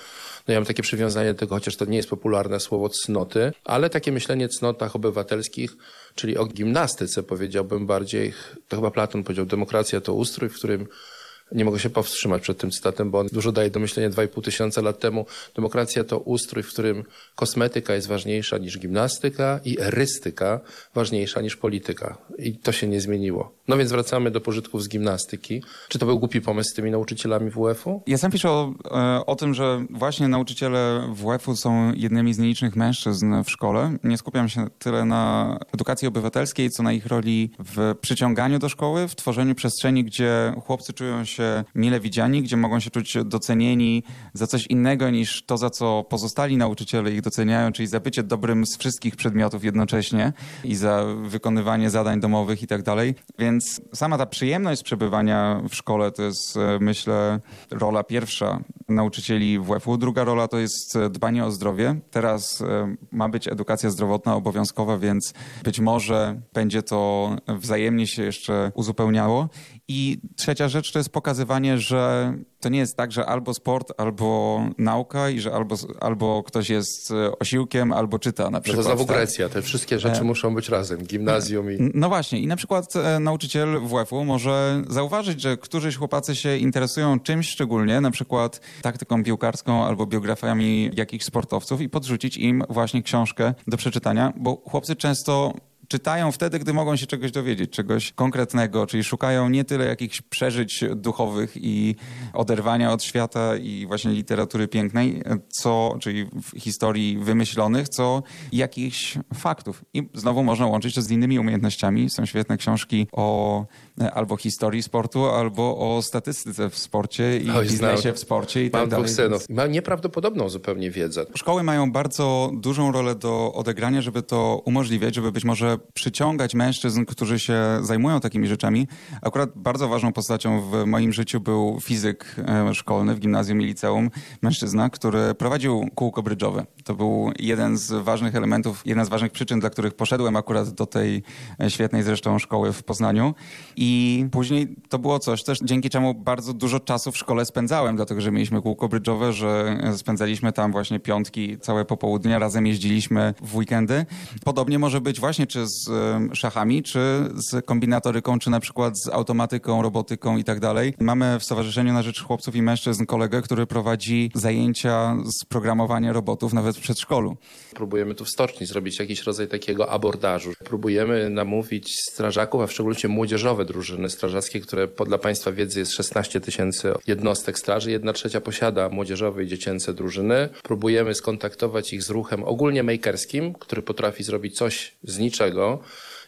no ja mam takie przywiązanie do tego, chociaż to nie jest popularne słowo cnoty, ale takie myślenie cnotach obywatelskich, czyli o gimnastyce powiedziałbym bardziej, to chyba Platon powiedział, demokracja to ustrój, w którym nie mogę się powstrzymać przed tym cytatem, bo on dużo daje do myślenia 2,5 tysiąca lat temu. Demokracja to ustrój, w którym kosmetyka jest ważniejsza niż gimnastyka i erystyka ważniejsza niż polityka. I to się nie zmieniło. No więc wracamy do pożytków z gimnastyki. Czy to był głupi pomysł z tymi nauczycielami WF-u? Ja sam piszę o, e, o tym, że właśnie nauczyciele WF-u są jednymi z nielicznych mężczyzn w szkole. Nie skupiam się tyle na edukacji obywatelskiej, co na ich roli w przyciąganiu do szkoły, w tworzeniu przestrzeni, gdzie chłopcy czują się się mile widziani, gdzie mogą się czuć docenieni za coś innego niż to, za co pozostali nauczyciele ich doceniają, czyli za bycie dobrym z wszystkich przedmiotów jednocześnie i za wykonywanie zadań domowych i tak dalej. Więc sama ta przyjemność przebywania w szkole to jest, e, myślę, rola pierwsza nauczycieli WF-u. Druga rola to jest dbanie o zdrowie. Teraz e, ma być edukacja zdrowotna obowiązkowa, więc być może będzie to wzajemnie się jeszcze uzupełniało. I trzecia rzecz to jest pokazywanie, że to nie jest tak, że albo sport, albo nauka i że albo, albo ktoś jest e, osiłkiem, albo czyta na No przykład. to znowu tak? Grecja. Te wszystkie rzeczy E, muszą być razem. Gimnazjum i... No właśnie i na przykład e, nauczyciel WF-u może zauważyć, że którzyś chłopacy się interesują czymś szczególnie, na przykład taktyką piłkarską albo biografiami jakichś sportowców i podrzucić im właśnie książkę do przeczytania, bo chłopcy często czytają wtedy, gdy mogą się czegoś dowiedzieć, czegoś konkretnego, czyli szukają nie tyle jakichś przeżyć duchowych i oderwania od świata i właśnie literatury pięknej, co, czyli historii wymyślonych, co jakichś faktów. I znowu można łączyć to z innymi umiejętnościami. Są świetne książki o albo historii sportu, albo o statystyce w sporcie i Oj, biznesie znam. w sporcie i Mam tak dalej. synów. Mam nieprawdopodobną zupełnie wiedzę. Szkoły mają bardzo dużą rolę do odegrania, żeby to umożliwiać, żeby być może przyciągać mężczyzn, którzy się zajmują takimi rzeczami. Akurat bardzo ważną postacią w moim życiu był fizyk e, szkolny w gimnazjum i liceum, mężczyzna, który prowadził kółko brydżowe. To był jeden z ważnych elementów, jedna z ważnych przyczyn, dla których poszedłem akurat do tej e, świetnej zresztą szkoły w Poznaniu. I później to było coś też, dzięki czemu bardzo dużo czasu w szkole spędzałem, dlatego że mieliśmy kółko brydżowe, że spędzaliśmy tam właśnie piątki, całe popołudnia, razem jeździliśmy w weekendy. Podobnie może być właśnie czy z szachami, czy z kombinatoryką, czy na przykład z automatyką, robotyką i tak dalej. Mamy w Stowarzyszeniu na Rzecz Chłopców i Mężczyzn kolegę, który prowadzi zajęcia z programowania robotów nawet w przedszkolu. Próbujemy tu w stoczni zrobić jakiś rodzaj takiego abordażu. Próbujemy namówić strażaków, a w szczególności młodzieżowe drużyny strażackie, które dla Państwa wiedzy jest 16 tysięcy jednostek straży. Jedna trzecia posiada młodzieżowe i dziecięce drużyny. Próbujemy skontaktować ich z ruchem ogólnie makerskim, który potrafi zrobić coś z niczego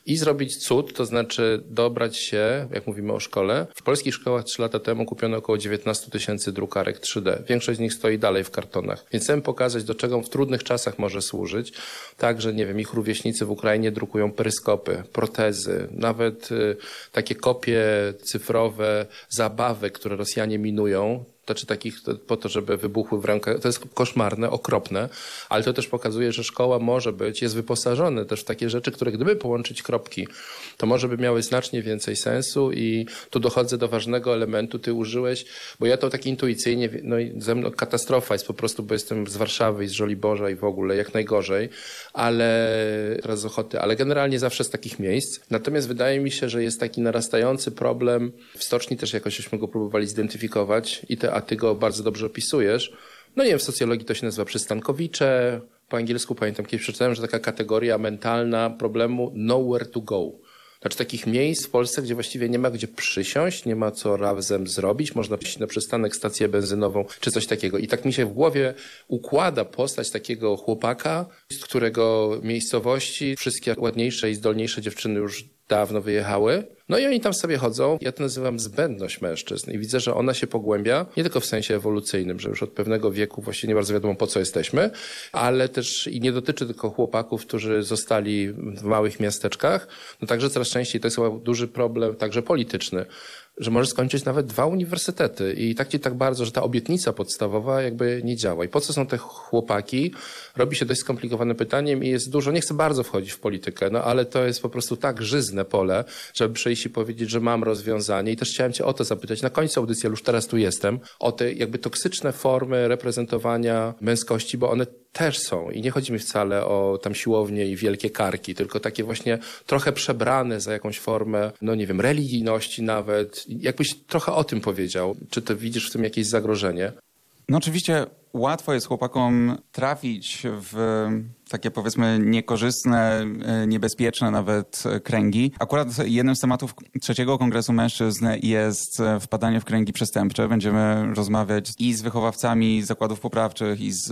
i zrobić cud, to znaczy dobrać się, jak mówimy o szkole. W polskich szkołach trzy lata temu kupiono około 19 tysięcy drukarek 3D. Większość z nich stoi dalej w kartonach. Więc chcemy pokazać, do czego w trudnych czasach może służyć. Także, nie wiem, ich rówieśnicy w Ukrainie drukują peryskopy, protezy, nawet y, takie kopie cyfrowe zabawek, które Rosjanie minują, znaczy takich po to, żeby wybuchły w rękach. To jest koszmarne, okropne, ale to też pokazuje, że szkoła może być, jest wyposażona też w takie rzeczy, które gdyby połączyć kropki, to może by miały znacznie więcej sensu i tu dochodzę do ważnego elementu, ty użyłeś, bo ja to tak intuicyjnie, no i ze mną katastrofa jest po prostu, bo jestem z Warszawy i z Żoliborza i w ogóle jak najgorzej, ale teraz z Ochoty, ale generalnie zawsze z takich miejsc. Natomiast wydaje mi się, że jest taki narastający problem, w stoczni też jakoś żeśmy go próbowali zidentyfikować i te, a ty go bardzo dobrze opisujesz. No nie wiem, w socjologii to się nazywa przystankowicze, po angielsku pamiętam kiedyś przeczytałem, że taka kategoria mentalna problemu nowhere to go. Znaczy takich miejsc w Polsce, gdzie właściwie nie ma gdzie przysiąść, nie ma co razem zrobić, można pójść na przystanek, stację benzynową czy coś takiego. I tak mi się w głowie układa postać takiego chłopaka, z którego miejscowości wszystkie ładniejsze i zdolniejsze dziewczyny już dawno wyjechały. No i oni tam sobie chodzą. Ja to nazywam zbędność mężczyzn i widzę, że ona się pogłębia, nie tylko w sensie ewolucyjnym, że już od pewnego wieku właściwie nie bardzo wiadomo po co jesteśmy, ale też i nie dotyczy tylko chłopaków, którzy zostali w małych miasteczkach. No także coraz częściej to jest duży problem także polityczny że możesz skończyć nawet dwa uniwersytety i tak ci tak bardzo, że ta obietnica podstawowa jakby nie działa. I po co są te chłopaki? Robi się dość skomplikowanym pytaniem i jest dużo, nie chcę bardzo wchodzić w politykę, no ale to jest po prostu tak żyzne pole, żeby przyjść i powiedzieć, że mam rozwiązanie i też chciałem cię o to zapytać na końcu audycji, już teraz tu jestem, o te jakby toksyczne formy reprezentowania męskości, bo one też są i nie chodzi mi wcale o tam siłownie i wielkie karki, tylko takie właśnie trochę przebrane za jakąś formę, no nie wiem, religijności nawet. Jakbyś trochę o tym powiedział. Czy ty widzisz w tym jakieś zagrożenie? No oczywiście łatwo jest chłopakom trafić w takie powiedzmy niekorzystne, e, niebezpieczne nawet kręgi. Akurat jednym z tematów trzeciego Kongresu Mężczyzn jest e, wpadanie w kręgi przestępcze. Będziemy rozmawiać i z wychowawcami zakładów poprawczych i z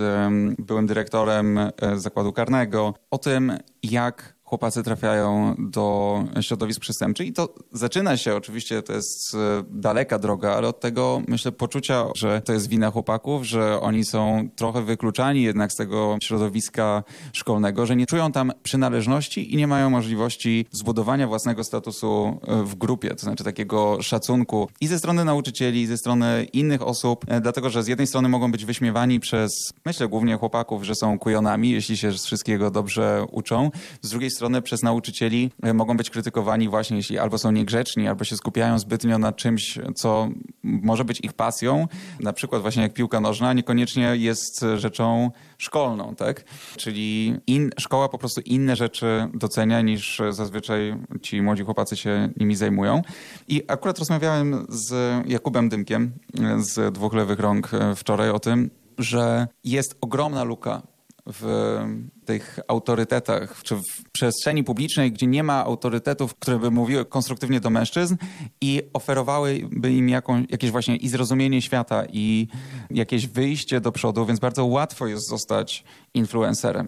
byłym dyrektorem zakładu karnego o tym, jak chłopacy trafiają do środowisk przestępczych i to zaczyna się oczywiście, to jest daleka droga, ale od tego myślę poczucia, że to jest wina chłopaków, że oni są trochę wykluczani jednak z tego środowiska szkolnego, że nie czują tam przynależności i nie mają możliwości zbudowania własnego statusu w grupie, to znaczy takiego szacunku i ze strony nauczycieli, i ze strony innych osób, dlatego że z jednej strony mogą być wyśmiewani przez, myślę głównie chłopaków, że są kujonami, jeśli się z wszystkiego dobrze uczą, z drugiej strony strony przez nauczycieli e, mogą być krytykowani właśnie, jeśli albo są niegrzeczni, albo się skupiają zbytnio na czymś, co może być ich pasją, na przykład właśnie jak piłka nożna, niekoniecznie jest rzeczą szkolną, tak? Czyli in, szkoła po prostu inne rzeczy docenia niż zazwyczaj ci młodzi chłopacy się nimi zajmują. I akurat rozmawiałem z Jakubem Dymkiem z Dwóch Lewych Rąk e, wczoraj o tym, że jest ogromna luka w tych autorytetach, czy w przestrzeni publicznej, gdzie nie ma autorytetów, które by mówiły konstruktywnie do mężczyzn i oferowałyby im jaką, jakieś właśnie i zrozumienie świata i jakieś wyjście do przodu, więc bardzo łatwo jest zostać influencerem.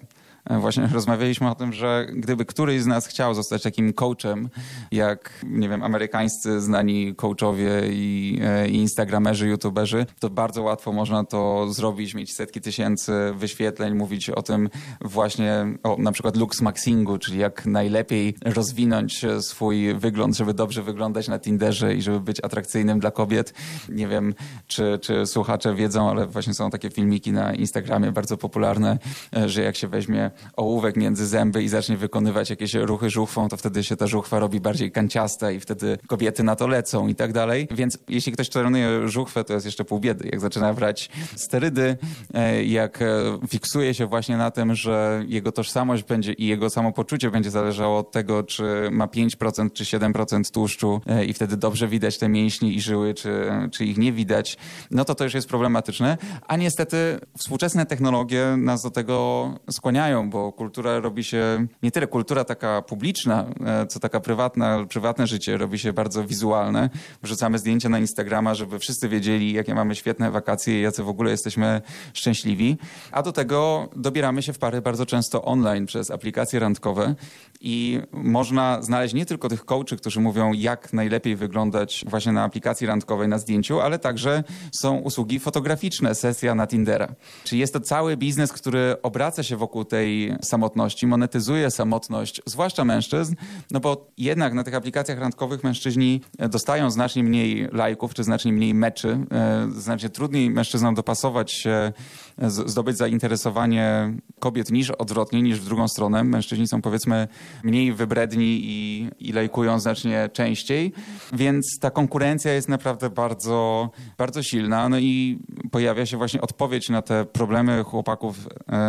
E, właśnie rozmawialiśmy o tym, że gdyby któryś z nas chciał zostać takim coachem, jak, nie wiem, amerykańscy znani coachowie i, e, i instagramerzy, youtuberzy, to bardzo łatwo można to zrobić, mieć setki tysięcy wyświetleń, mówić o tym właśnie, o na przykład lux maxingu, czyli jak najlepiej rozwinąć swój wygląd, żeby dobrze wyglądać na Tinderze i żeby być atrakcyjnym dla kobiet. Nie wiem, czy, czy słuchacze wiedzą, ale właśnie są takie filmiki na Instagramie bardzo popularne, e, że jak się weźmie ołówek między zęby i zacznie wykonywać jakieś ruchy żuchwą, to wtedy się ta żuchwa robi bardziej kanciasta i wtedy kobiety na to lecą i tak dalej. Więc jeśli ktoś trenuje żuchwę, to jest jeszcze pół biedy. Jak zaczyna brać sterydy, e, jak e, fiksuje się właśnie na tym, że jego tożsamość będzie i jego samopoczucie będzie zależało od tego, czy ma 5% czy 7% tłuszczu e, i wtedy dobrze widać te mięśnie i żyły, czy, czy ich nie widać, no to to już jest problematyczne. A niestety współczesne technologie nas do tego skłaniają, bo kultura robi się, nie tyle kultura taka publiczna, e, co taka prywatna, prywatne życie robi się bardzo wizualne. Wrzucamy zdjęcia na Instagrama, żeby wszyscy wiedzieli, jakie mamy świetne wakacje i jacy w ogóle jesteśmy szczęśliwi. A do tego dobieramy się w pary bardzo często online przez aplikacje randkowe i można znaleźć nie tylko tych coachy, którzy mówią, jak najlepiej wyglądać właśnie na aplikacji randkowej na zdjęciu, ale także są usługi fotograficzne, sesja na Tindera. Czyli jest to cały biznes, który obraca się wokół tej samotności, monetyzuje samotność, zwłaszcza mężczyzn, no bo jednak na tych aplikacjach randkowych mężczyźni e, dostają znacznie mniej lajków, czy znacznie mniej meczy, e, znacznie trudniej mężczyznom dopasować się, e, zdobyć zainteresowanie kobiet niż odwrotnie, niż w drugą stronę. Mężczyźni są powiedzmy mniej wybredni i, i lajkują znacznie częściej, więc ta konkurencja jest naprawdę bardzo, bardzo silna. No i pojawia się właśnie odpowiedź na te problemy chłopaków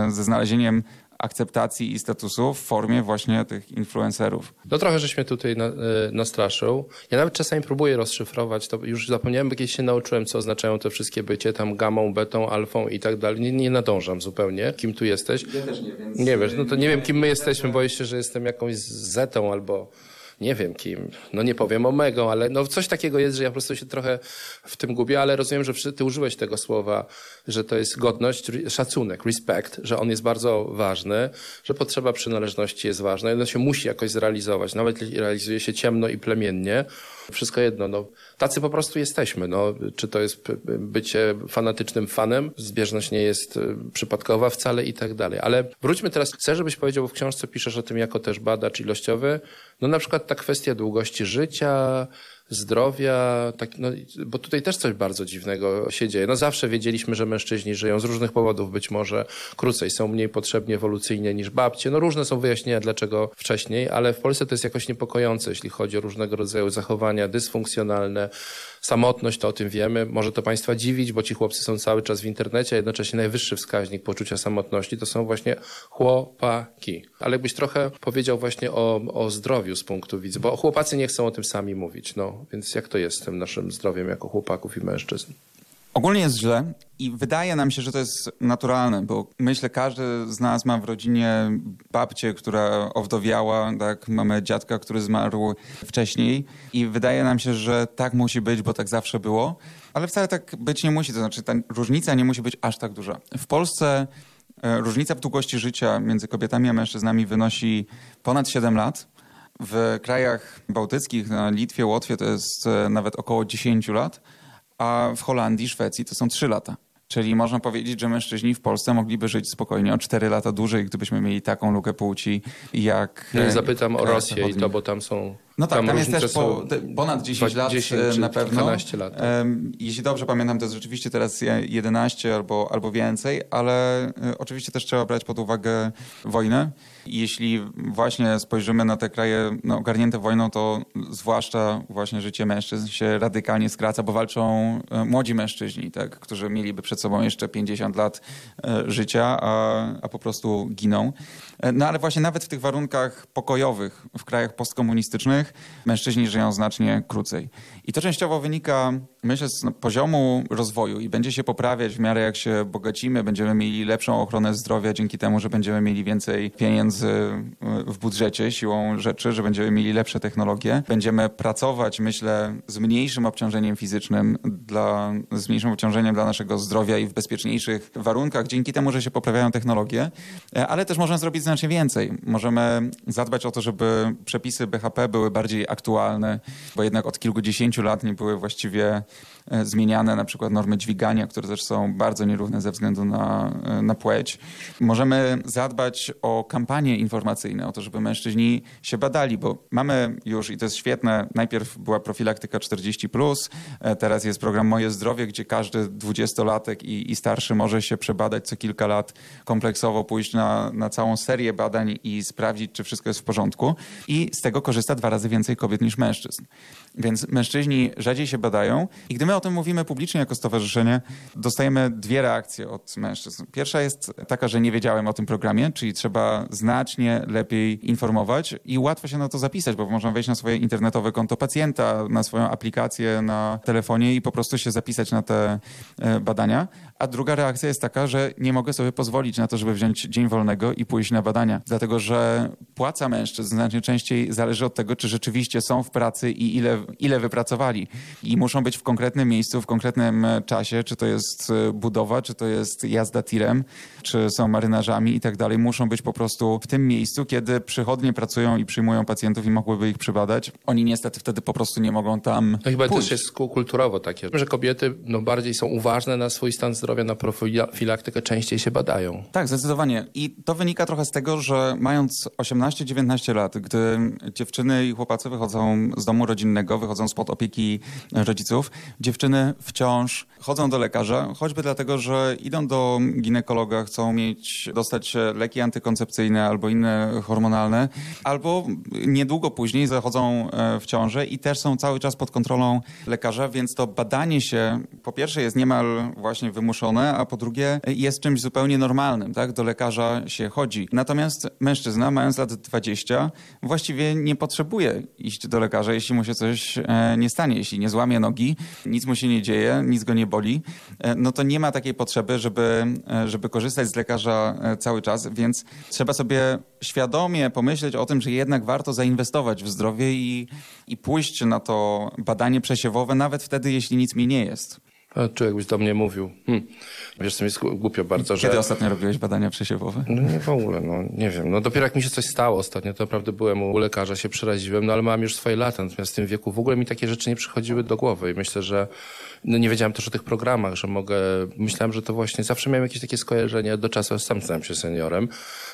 ze znalezieniem akceptacji i statusu w formie właśnie tych influencerów. No trochę żeś mnie tutaj na, e, nastraszył. Ja nawet czasami próbuję rozszyfrować, to już zapomniałem, bo kiedyś się nauczyłem, co oznaczają te wszystkie bycie, tam gamą, betą, alfą i tak dalej. Nie, nie nadążam zupełnie, kim tu jesteś. Ja też nie wiem. Nie wiesz, no to nie wiem, kim my jesteśmy, boję się, że jestem jakąś zetą albo nie wiem kim, no nie powiem omegą, ale no coś takiego jest, że ja po prostu się trochę w tym gubię, ale rozumiem, że ty użyłeś tego słowa, że to jest godność, szacunek, respect, że on jest bardzo ważny, że potrzeba przynależności jest ważna i ono się musi jakoś zrealizować, nawet jeśli realizuje się ciemno i plemiennie, wszystko jedno, no, tacy po prostu jesteśmy. No, czy to jest bycie fanatycznym fanem, zbieżność nie jest y, przypadkowa wcale i tak dalej. Ale wróćmy teraz, chcę, żebyś powiedział, w książce piszesz o tym jako też badacz ilościowy, no na przykład ta kwestia długości życia, zdrowia, tak, no, bo tutaj też coś bardzo dziwnego się dzieje. No zawsze wiedzieliśmy, że mężczyźni żyją z różnych powodów, być może krócej, są mniej potrzebni ewolucyjnie niż babcie. No różne są wyjaśnienia, dlaczego wcześniej, ale w Polsce to jest jakoś niepokojące, jeśli chodzi o różnego rodzaju zachowania dysfunkcjonalne, Samotność, to o tym wiemy. Może to Państwa dziwić, bo ci chłopcy są cały czas w internecie, a jednocześnie najwyższy wskaźnik poczucia samotności to są właśnie chłopaki. Ale jakbyś trochę powiedział właśnie o, o zdrowiu z punktu widzenia, bo chłopacy nie chcą o tym sami mówić. No, więc jak to jest z tym naszym zdrowiem jako chłopaków i mężczyzn? Ogólnie jest źle i wydaje nam się, że to jest naturalne, bo myślę, każdy z nas ma w rodzinie babcię, która owdowiała, tak? mamy dziadka, który zmarł wcześniej i wydaje nam się, że tak musi być, bo tak zawsze było, ale wcale tak być nie musi, to znaczy ta różnica nie musi być aż tak duża. W Polsce e, różnica w długości życia między kobietami a mężczyznami wynosi ponad 7 lat. W krajach bałtyckich, na Litwie, Łotwie to jest e, nawet około 10 lat a w Holandii, Szwecji to są 3 lata. Czyli można powiedzieć, że mężczyźni w Polsce mogliby żyć spokojnie o 4 lata dłużej, gdybyśmy mieli taką lukę płci jak. Nie zapytam o Rosję i to, bo tam są No tak, Tam tam, jest też po, ponad 10 lat 10 e, na pewno. kilkanaście lat, tak. Jeśli dobrze pamiętam, to jest rzeczywiście teraz je- 11 albo, albo więcej, ale e, oczywiście też trzeba brać pod uwagę wojnę. I Jeśli właśnie spojrzymy na te kraje no, ogarnięte wojną, to zwłaszcza właśnie życie mężczyzn się radykalnie skraca, bo walczą e, młodzi mężczyźni, tak, którzy mieliby przed sobą jeszcze 50 lat życia, a, a po prostu giną. E, No ale właśnie nawet w tych warunkach pokojowych w krajach postkomunistycznych mężczyźni żyją znacznie krócej. I to częściowo wynika, myślę, z no, poziomu rozwoju i będzie się poprawiać w miarę jak się bogacimy, będziemy mieli lepszą ochronę zdrowia dzięki temu, że będziemy mieli więcej pieniędzy e, w budżecie siłą rzeczy, że będziemy mieli lepsze technologie. Będziemy pracować, myślę, z mniejszym obciążeniem fizycznym, dla, z mniejszym obciążeniem dla naszego zdrowia i w bezpieczniejszych warunkach, dzięki temu, że się poprawiają technologie, E, ale też możemy zrobić znacznie więcej. Możemy zadbać o to, żeby przepisy BHP były bardziej aktualne, bo jednak od kilkudziesięciu lat nie były właściwie e, zmieniane, na przykład normy dźwigania, które też są bardzo nierówne ze względu na, e, na płeć. Możemy zadbać o kampanie informacyjne, o to, żeby mężczyźni się badali, bo mamy już, i to jest świetne, najpierw była profilaktyka 40+, e, teraz jest program Moje Zdrowie, gdzie każdy dwudziestolatek i, i starszy może się przebadać co kilka lat, kompleksowo pójść na, na całą serię badań i sprawdzić, czy wszystko jest w porządku. I z tego korzysta dwa razy więcej kobiet niż mężczyzn. Więc mężczyźni rzadziej się badają i gdy my o tym mówimy publicznie jako stowarzyszenie, dostajemy dwie reakcje od mężczyzn. Pierwsza jest taka, że nie wiedziałem o tym programie, czyli trzeba znacznie lepiej informować i łatwo się na to zapisać, bo można wejść na swoje internetowe konto pacjenta, na swoją aplikację na telefonie i po prostu się zapisać na te e, badania. A druga reakcja jest taka, że nie mogę sobie pozwolić na to, żeby wziąć dzień wolnego i pójść na badania, dlatego że płaca mężczyzn znacznie częściej zależy od tego, czy rzeczywiście są w pracy i ile, ile wypracowali. I muszą być w konkretnym miejscu, w konkretnym e, czasie, czy to jest e, budowa, czy to jest jazda tirem, czy są marynarzami i tak dalej. Muszą być po prostu w tym miejscu, kiedy przychodnie pracują i przyjmują pacjentów i mogłyby ich przybadać. Oni niestety wtedy po prostu nie mogą tam No chyba pójść. też jest ku- kulturowo takie, że kobiety no, bardziej są uważne na swój stan zdrowia, na profilaktykę, częściej się badają. Tak, zdecydowanie. I to wynika trochę z tego, że mając 18-19 lat, gdy dziewczyny i chłopacy wychodzą z domu rodzinnego, wychodzą spod opieki rodziców, dziewczyny wciąż chodzą do lekarza, choćby dlatego, że idą do ginekologa, chcą mieć, dostać leki antykoncepcyjne albo inne hormonalne, albo niedługo później zachodzą e, w ciążę i też są cały czas pod kontrolą lekarza, więc to badanie się po pierwsze jest niemal właśnie wymuszone, a po drugie jest czymś zupełnie normalnym, tak? Do lekarza się chodzi. Natomiast mężczyzna, mając lat 20, właściwie nie potrzebuje iść do lekarza, jeśli mu się coś e, nie stanie, jeśli nie złamie nogi, nic mu się nie dzieje, nic go nie boli, e, no to nie ma takiej potrzeby, żeby, e, żeby korzystać z lekarza cały czas, więc trzeba sobie świadomie pomyśleć o tym, że jednak warto zainwestować w zdrowie i, i pójść na to badanie przesiewowe, nawet wtedy, jeśli nic mi nie jest. A czy jakbyś do mnie mówił. Hm. Wiesz, mi jest głupio bardzo, że... Kiedy ostatnio robiłeś badania przesiewowe? No nie w ogóle, no nie wiem. No dopiero jak mi się coś stało ostatnio, to naprawdę byłem u lekarza, się przeraziłem, no ale mam już swoje lata, natomiast w tym wieku w ogóle mi takie rzeczy nie przychodziły do głowy i myślę, że no nie wiedziałem też o tych programach, że mogę, myślałem, że to właśnie, zawsze miałem jakieś takie skojarzenie do czasu, sam stałem się seniorem,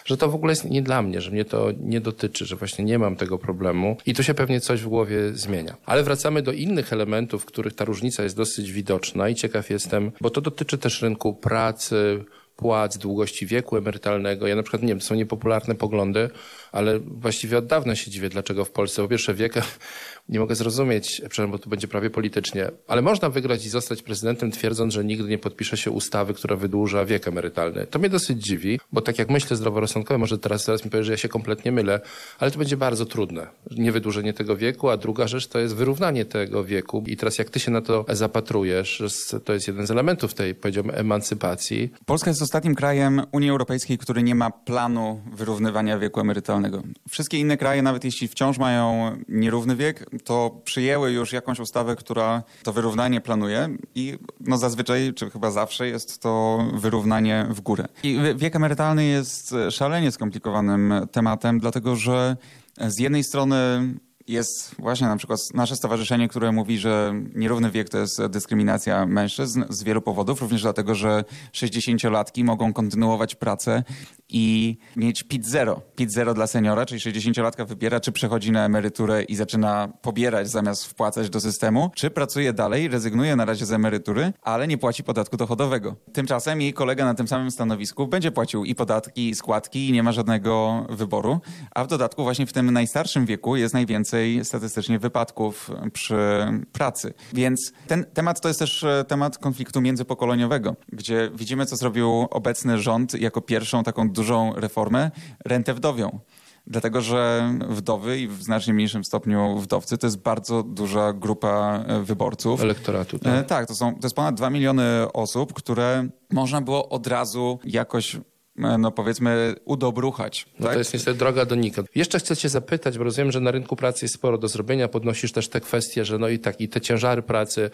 że to w ogóle jest nie dla mnie, że mnie to nie dotyczy, że właśnie nie mam tego problemu i tu się pewnie coś w głowie zmienia. Ale wracamy do innych elementów, w których ta różnica jest dosyć widoczna i ciekaw jestem, bo to dotyczy też rynku pracy, płac, długości wieku emerytalnego. Ja na przykład, nie wiem, to są niepopularne poglądy, ale właściwie od dawna się dziwię, dlaczego w Polsce po pierwsze wiek nie mogę zrozumieć, przepraszam, bo to będzie prawie politycznie, ale można wygrać i zostać prezydentem twierdząc, że nigdy nie podpisze się ustawy, która wydłuża wiek emerytalny. To mnie dosyć dziwi, bo tak jak myślę zdroworozsądkowo, może teraz, mi powie, że ja się kompletnie mylę, ale to będzie bardzo trudne. Nie wydłużenie tego wieku, a druga rzecz to jest wyrównanie tego wieku. I teraz jak ty się na to zapatrujesz, to jest jeden z elementów tej, powiedziałbym, emancypacji. Polska jest ostatnim krajem Unii Europejskiej, który nie ma planu wyrównywania wieku emerytalnego. Wszystkie inne kraje, nawet jeśli wciąż mają nierówny wiek, to przyjęły już jakąś ustawę, która to wyrównanie planuje i no zazwyczaj, czy chyba zawsze jest to wyrównanie w górę. I wiek emerytalny jest szalenie skomplikowanym tematem, dlatego że z jednej strony Jest właśnie na przykład nasze stowarzyszenie, które mówi, że nierówny wiek to jest dyskryminacja mężczyzn z wielu powodów, również dlatego, że 60-latki mogą kontynuować pracę i mieć PIT zero. PIT zero dla seniora, czyli 60-latka wybiera, czy przechodzi na emeryturę i zaczyna pobierać zamiast wpłacać do systemu, czy pracuje dalej, rezygnuje na razie z emerytury, ale nie płaci podatku dochodowego. Tymczasem jej kolega na tym samym stanowisku będzie płacił i podatki, i składki i nie ma żadnego wyboru, a w dodatku właśnie w tym najstarszym wieku jest najwięcej statystycznie wypadków przy pracy. Więc ten temat to jest też e, temat konfliktu międzypokoleniowego, gdzie widzimy, co zrobił obecny rząd jako pierwszą taką dużą reformę, rentę wdowią. Dlatego, że wdowy i w znacznie mniejszym stopniu wdowcy to jest bardzo duża grupa e, wyborców. Elektoratu. Tak, e, tak to, są, to jest ponad 2 miliony osób, które można było od razu jakoś no powiedzmy udobruchać. No tak? to jest niestety droga do nikąd. Jeszcze chcę cię zapytać, bo rozumiem, że na rynku pracy jest sporo do zrobienia. Podnosisz też te kwestie, że no i tak, i te ciężary pracy,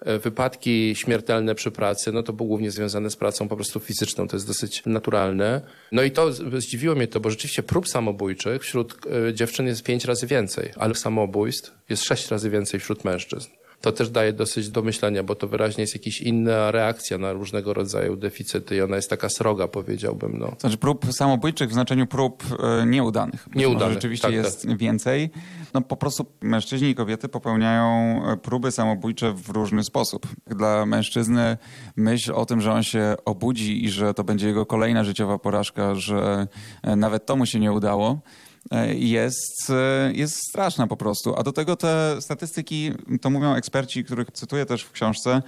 e, wypadki śmiertelne przy pracy, no to było głównie związane z pracą po prostu fizyczną, to jest dosyć naturalne. No i to zdziwiło mnie to, bo rzeczywiście prób samobójczych wśród e, dziewczyn jest pięć razy więcej, ale samobójstw jest sześć razy więcej wśród mężczyzn to też daje dosyć do myślenia, bo to wyraźnie jest jakaś inna reakcja na różnego rodzaju deficyty i ona jest taka sroga, powiedziałbym. No. Znaczy prób samobójczych w znaczeniu prób e, nieudanych. Nieudanych, Rzeczywiście tak, jest więcej. No po prostu mężczyźni i kobiety popełniają e, próby samobójcze w różny sposób. Dla mężczyzny myśl o tym, że on się obudzi i że to będzie jego kolejna życiowa porażka, że e, nawet to mu się nie udało, jest, e, jest straszna po prostu. A do tego te statystyki, to mówią eksperci, których cytuję też w książce,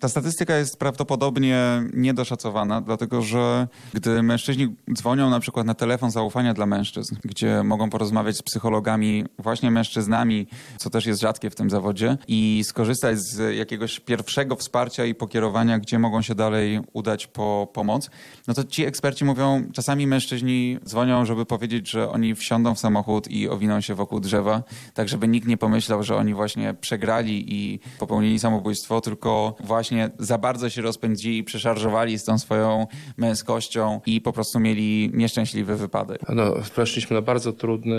ta statystyka jest prawdopodobnie niedoszacowana, dlatego że gdy mężczyźni dzwonią na przykład na telefon zaufania dla mężczyzn, gdzie mogą porozmawiać z psychologami, właśnie mężczyznami, co też jest rzadkie w tym zawodzie, i skorzystać z jakiegoś pierwszego wsparcia i pokierowania, gdzie mogą się dalej udać po pomoc, no to ci eksperci mówią, czasami mężczyźni dzwonią, żeby powiedzieć, że oni wsiądą w samochód i owiną się wokół drzewa, tak żeby nikt nie pomyślał, że oni właśnie przegrali i popełnili samobójstwo, tylko właśnie za bardzo się rozpędzili, przeszarżowali z tą swoją męskością i po prostu mieli nieszczęśliwy wypadek. No, weszliśmy na bardzo trudny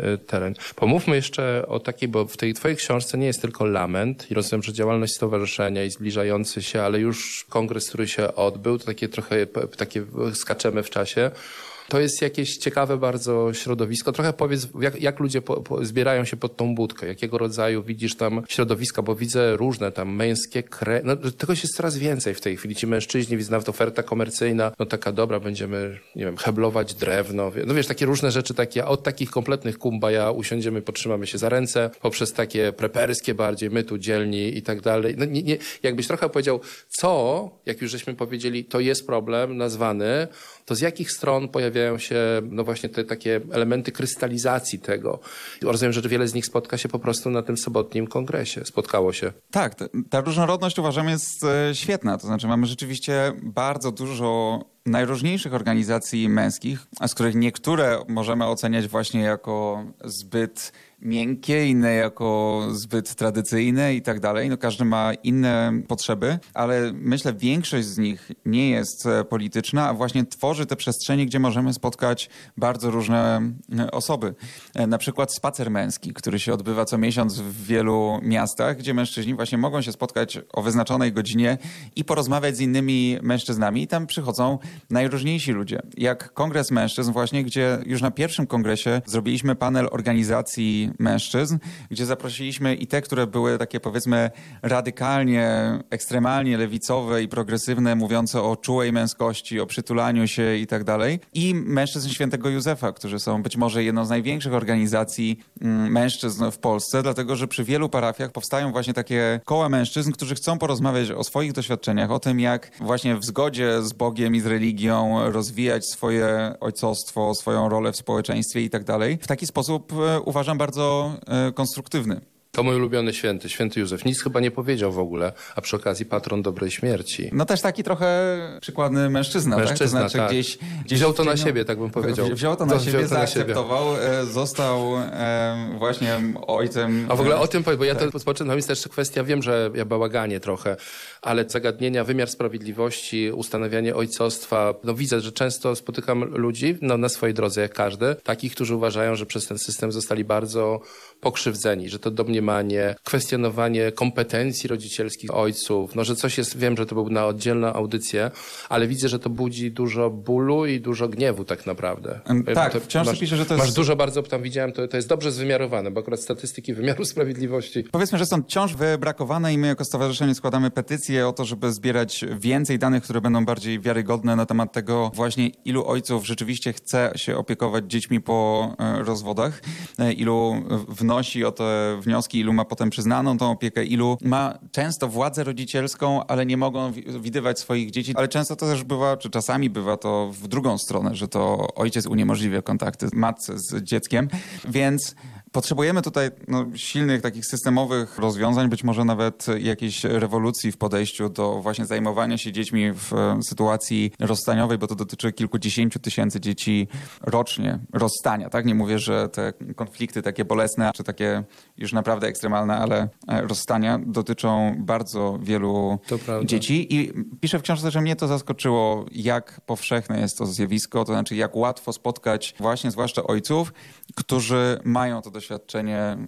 e, teren. Pomówmy jeszcze o takiej, bo w tej twojej książce nie jest tylko lament i rozumiem, że działalność stowarzyszenia i zbliżający się, ale już kongres, który się odbył, to takie trochę, takie skaczemy w czasie. To jest jakieś ciekawe bardzo środowisko. Trochę powiedz, jak, jak ludzie po, po, zbierają się pod tą budkę, jakiego rodzaju widzisz tam środowiska, bo widzę różne tam męskie, kre... no, tego jest coraz więcej w tej chwili. Ci mężczyźni, widzę nawet oferta komercyjna, no taka dobra, będziemy, nie wiem, heblować drewno, no wiesz, takie różne rzeczy takie, od takich kompletnych kumbaja usiądziemy, potrzymamy się za ręce, poprzez takie preperskie bardziej, my tu dzielni i tak dalej. No nie, nie, jakbyś trochę powiedział, co, jak już żeśmy powiedzieli, to jest problem nazwany, to z jakich stron pojawiają się no właśnie te takie elementy krystalizacji tego. Rozumiem, że wiele z nich spotka się po prostu na tym sobotnim kongresie. Spotkało się. Tak, ta, różnorodność uważam jest e, świetna. To znaczy mamy rzeczywiście bardzo dużo najróżniejszych organizacji męskich, z których niektóre możemy oceniać właśnie jako zbyt miękkie, inne jako zbyt tradycyjne i tak dalej. No każdy ma inne potrzeby, ale myślę większość z nich nie jest e, polityczna, a właśnie tworzy te przestrzenie, gdzie możemy spotkać bardzo różne e, osoby. E, na przykład spacer męski, który się odbywa co miesiąc w wielu miastach, gdzie mężczyźni właśnie mogą się spotkać o wyznaczonej godzinie i porozmawiać z innymi mężczyznami i tam przychodzą najróżniejsi ludzie. Jak Kongres Mężczyzn właśnie, gdzie już na pierwszym kongresie zrobiliśmy panel organizacji mężczyzn, gdzie zaprosiliśmy i te, które były takie powiedzmy radykalnie, ekstremalnie lewicowe i progresywne, mówiące o czułej męskości, o przytulaniu się i tak dalej. I mężczyzn świętego Józefa, którzy są być może jedną z największych organizacji mm, mężczyzn w Polsce, dlatego że przy wielu parafiach powstają właśnie takie koła mężczyzn, którzy chcą porozmawiać o swoich doświadczeniach, o tym jak właśnie w zgodzie z Bogiem i z religią rozwijać swoje ojcostwo, swoją rolę w społeczeństwie i tak dalej. W taki sposób e, uważam bardzo e, konstruktywny. To mój ulubiony święty, święty Józef. Nic chyba nie powiedział w ogóle, a przy okazji patron dobrej śmierci. No też taki trochę przykładny mężczyzna, Mężczyzna, tak? To znaczy tak. gdzieś, gdzieś Wziął to na siebie, tak bym powiedział. Wzi- Wziął to na To siebie, wziął to na siebie. zaakceptował, e, został e, właśnie ojcem. A w ogóle o tym powiem, bo ja tak. to rozpoczynam, jest też kwestia, wiem, że ja bałaganie trochę, ale zagadnienia, wymiar sprawiedliwości, ustanawianie ojcostwa, no widzę, że często spotykam ludzi no, na swojej drodze, jak każdy, takich, którzy uważają, że przez ten system zostali bardzo pokrzywdzeni, że to domniemanie, kwestionowanie kompetencji rodzicielskich ojców, no że coś jest, wiem, że to był na oddzielną audycję, ale widzę, że to budzi dużo bólu i dużo gniewu tak naprawdę. Tak, To w książce masz, pisze, że to Masz jest- dużo bardzo, tam widziałem, to, to jest dobrze wymiarowane, bo akurat statystyki wymiaru sprawiedliwości Powiedzmy, że są wciąż wybrakowane i my jako stowarzyszenie składamy petycję o to, żeby zbierać więcej danych, które będą bardziej wiarygodne na temat tego właśnie, ilu ojców rzeczywiście chce się opiekować dziećmi po e, rozwodach, e, ilu wnosi o te wnioski, ilu ma potem przyznaną tą opiekę, ilu ma często władzę rodzicielską, ale nie mogą wi- widywać swoich dzieci, ale często to też bywa, czy czasami bywa to w drugą stronę, że to ojciec uniemożliwia kontakty matce z dzieckiem, więc Potrzebujemy tutaj no, silnych, takich systemowych rozwiązań, być może nawet jakiejś rewolucji w podejściu do właśnie zajmowania się dziećmi w e, sytuacji rozstaniowej, bo to dotyczy kilkudziesięciu tysięcy dzieci rocznie rozstania. Tak? Nie mówię, że te konflikty takie bolesne, czy takie już naprawdę ekstremalne, ale e, rozstania dotyczą bardzo wielu dzieci. I piszę w książce, że mnie to zaskoczyło, jak powszechne jest to zjawisko, to znaczy jak łatwo spotkać właśnie zwłaszcza ojców, którzy mają to doświadczenie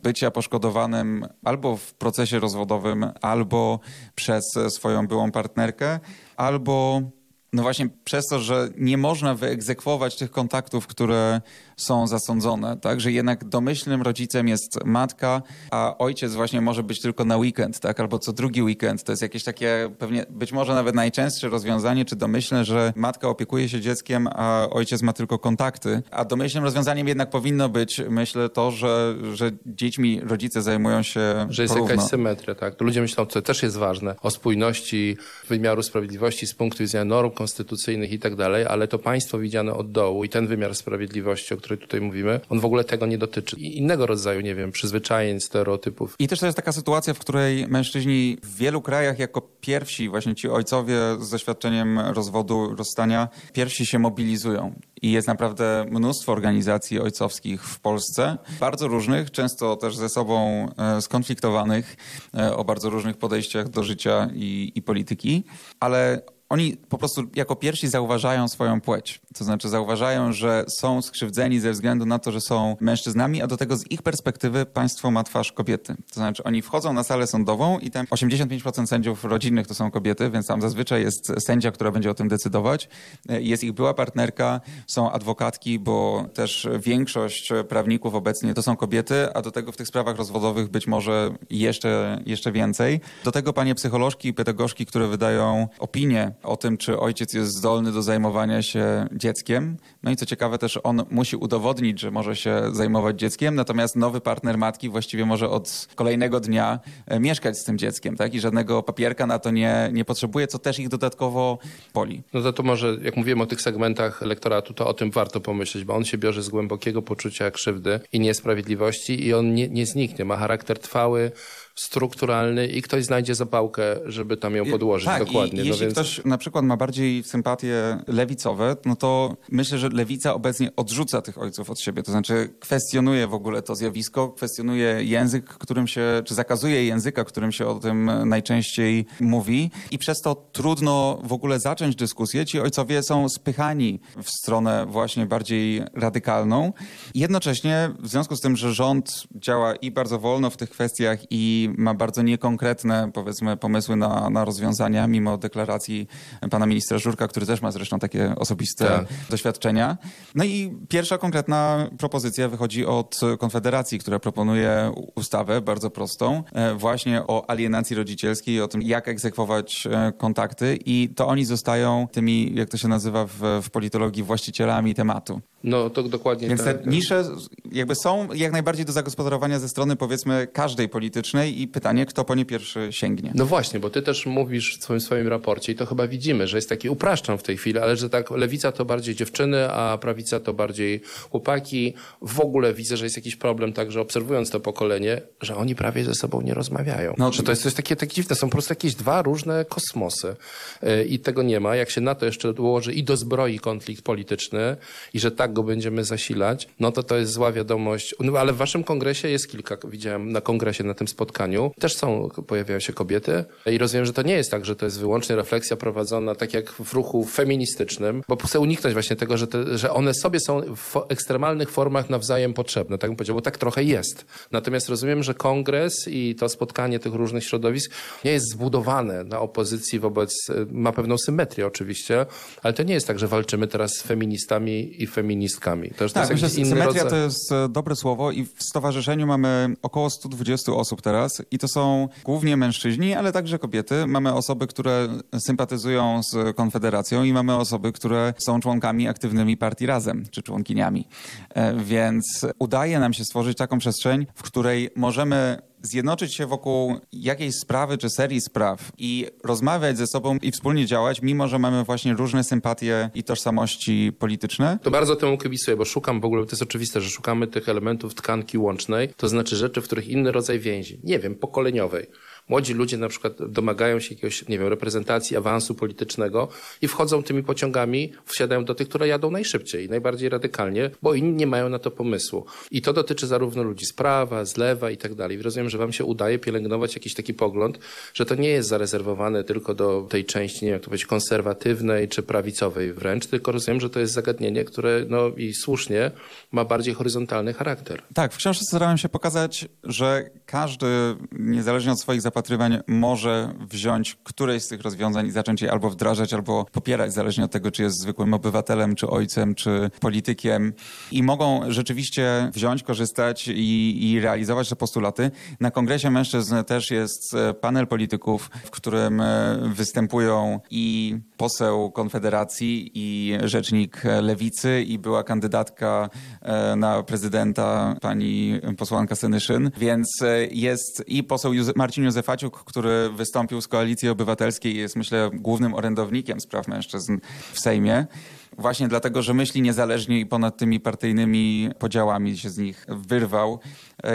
bycia poszkodowanym albo w procesie rozwodowym, albo przez swoją byłą partnerkę, albo no właśnie przez to, że nie można wyegzekwować tych kontaktów, które są zasądzone, tak? Że jednak domyślnym rodzicem jest matka, a ojciec właśnie może być tylko na weekend, tak? Albo co drugi weekend. To jest jakieś takie pewnie, być może nawet najczęstsze rozwiązanie, czy domyślne, że matka opiekuje się dzieckiem, a ojciec ma tylko kontakty. A domyślnym rozwiązaniem jednak powinno być, myślę, to, że, że dziećmi rodzice zajmują się Że jest porówno. jakaś symetria, tak. Ludzie myślą, co też jest ważne, o spójności wymiaru sprawiedliwości z punktu widzenia norm konstytucyjnych i tak dalej, ale to państwo widziane od dołu i ten wymiar sprawiedliwości, o którym tutaj mówimy, on w ogóle tego nie dotyczy. I innego rodzaju, nie wiem, przyzwyczajeń, stereotypów. I też to jest taka sytuacja, w której mężczyźni w wielu krajach jako pierwsi, właśnie ci ojcowie z doświadczeniem rozwodu, rozstania, pierwsi się mobilizują. I jest naprawdę mnóstwo organizacji ojcowskich w Polsce, bardzo różnych, często też ze sobą e, skonfliktowanych, e, o bardzo różnych podejściach do życia i, i polityki, ale oni po prostu jako pierwsi zauważają swoją płeć. To znaczy zauważają, że są skrzywdzeni ze względu na to, że są mężczyznami, a do tego z ich perspektywy państwo ma twarz kobiety. To znaczy oni wchodzą na salę sądową i tam 85% sędziów rodzinnych to są kobiety, więc tam zazwyczaj jest sędzia, która będzie o tym decydować. Jest ich była partnerka, są adwokatki, bo też większość prawników obecnie to są kobiety, a do tego w tych sprawach rozwodowych być może jeszcze, jeszcze więcej. Do tego panie psycholożki i pedagogzki, które wydają opinie o tym, czy ojciec jest zdolny do zajmowania się dzieckiem. No i co ciekawe też on musi udowodnić, że może się zajmować dzieckiem, natomiast nowy partner matki właściwie może od kolejnego dnia e, mieszkać z tym dzieckiem, tak? I żadnego papierka na to nie, nie potrzebuje, co też ich dodatkowo boli. No to, to może, jak mówiłem o tych segmentach elektoratu, to o tym warto pomyśleć, bo on się bierze z głębokiego poczucia krzywdy i niesprawiedliwości i on nie, nie zniknie. Ma charakter trwały, strukturalny i ktoś znajdzie zapałkę, żeby tam ją podłożyć. Tak, Dokładnie. I no jeśli więc... ktoś na przykład ma bardziej sympatie lewicowe, no to myślę, że lewica obecnie odrzuca tych ojców od siebie. To znaczy kwestionuje w ogóle to zjawisko, kwestionuje język, którym się, czy zakazuje języka, którym się o tym najczęściej mówi i przez to trudno w ogóle zacząć dyskusję. Ci ojcowie są spychani w stronę właśnie bardziej radykalną. Jednocześnie w związku z tym, że rząd działa i bardzo wolno w tych kwestiach i ma bardzo niekonkretne, powiedzmy, pomysły na, na rozwiązania, mimo deklaracji pana ministra Żurka, który też ma zresztą takie osobiste Tak. doświadczenia. No i pierwsza konkretna propozycja wychodzi od Konfederacji, która proponuje ustawę bardzo prostą, e, właśnie o alienacji rodzicielskiej, o tym, jak egzekwować e, kontakty i to oni zostają tymi, jak to się nazywa w, w politologii, właścicielami tematu. No to dokładnie Więc te tak. nisze jakby są jak najbardziej do zagospodarowania ze strony powiedzmy każdej politycznej i pytanie, kto po nie pierwszy sięgnie. No właśnie, bo ty też mówisz w swoim, swoim raporcie i to chyba widzimy, że jest taki, upraszczam w tej chwili, ale że tak lewica to bardziej dziewczyny, a prawica to bardziej chłopaki. W ogóle widzę, że jest jakiś problem także obserwując to pokolenie, że oni prawie ze sobą nie rozmawiają. No, że to jest coś takie, takie dziwne, są po prostu jakieś dwa różne kosmosy yy, i tego nie ma. Jak się na to jeszcze dołoży i dozbroi konflikt polityczny i że tak go będziemy zasilać, no to to jest zła wiadomość. No ale w waszym kongresie jest kilka, widziałem na kongresie, na tym spotkaniu, też są, pojawiają się kobiety i rozumiem, że to nie jest tak, że to jest wyłącznie refleksja prowadzona tak jak w ruchu feministycznym, bo chcę uniknąć właśnie tego, że, te, że one sobie są w ekstremalnych formach nawzajem potrzebne, tak bym powiedział, bo tak trochę jest. Natomiast rozumiem, że kongres i to spotkanie tych różnych środowisk nie jest zbudowane na opozycji wobec, ma pewną symetrię oczywiście, ale to nie jest tak, że walczymy teraz z feministami i feministkami. To, tak, to myślę, jest inny symetria rodzaj... to jest e, dobre słowo i w stowarzyszeniu mamy około 120 osób teraz i to są głównie mężczyźni, ale także kobiety. Mamy osoby, które sympatyzują z Konfederacją i mamy osoby, które są członkami aktywnymi partii Razem, czy członkiniami. E, Więc udaje nam się stworzyć taką przestrzeń, w której możemy zjednoczyć się wokół jakiejś sprawy czy serii spraw i rozmawiać ze sobą i wspólnie działać, mimo że mamy właśnie różne sympatie i tożsamości polityczne. To bardzo temu kibicuję, bo szukam w ogóle, to jest oczywiste, że szukamy tych elementów tkanki łącznej, to znaczy rzeczy, w których inny rodzaj więzi, nie wiem, pokoleniowej. Młodzi ludzie na przykład domagają się jakiegoś, nie wiem, reprezentacji, awansu politycznego i wchodzą tymi pociągami, wsiadają do tych, które jadą najszybciej, najbardziej radykalnie, bo inni nie mają na to pomysłu. I to dotyczy zarówno ludzi z prawa, z lewa i tak dalej. Rozumiem, że wam się udaje pielęgnować jakiś taki pogląd, że to nie jest zarezerwowane tylko do tej części, nie wiem, jak to powiedzieć, konserwatywnej czy prawicowej wręcz, tylko rozumiem, że to jest zagadnienie, które, no i słusznie, ma bardziej horyzontalny charakter. Tak, w książce starałem się pokazać, że każdy, niezależnie od swoich zapatrywań, może wziąć któreś z tych rozwiązań i zacząć je albo wdrażać, albo popierać, zależnie od tego, czy jest zwykłym obywatelem, czy ojcem, czy politykiem. I mogą rzeczywiście wziąć, korzystać i, i realizować te postulaty. Na Kongresie Mężczyzn też jest e, panel polityków, w którym e, występują i poseł Konfederacji, i rzecznik Lewicy, i była kandydatka e, na prezydenta pani posłanka Senyszyn, więc jest i poseł Marcin Józefaciuk, który wystąpił z Koalicji Obywatelskiej i jest myślę głównym orędownikiem spraw mężczyzn w Sejmie. Właśnie dlatego, że myśli niezależnie i ponad tymi partyjnymi podziałami się z nich wyrwał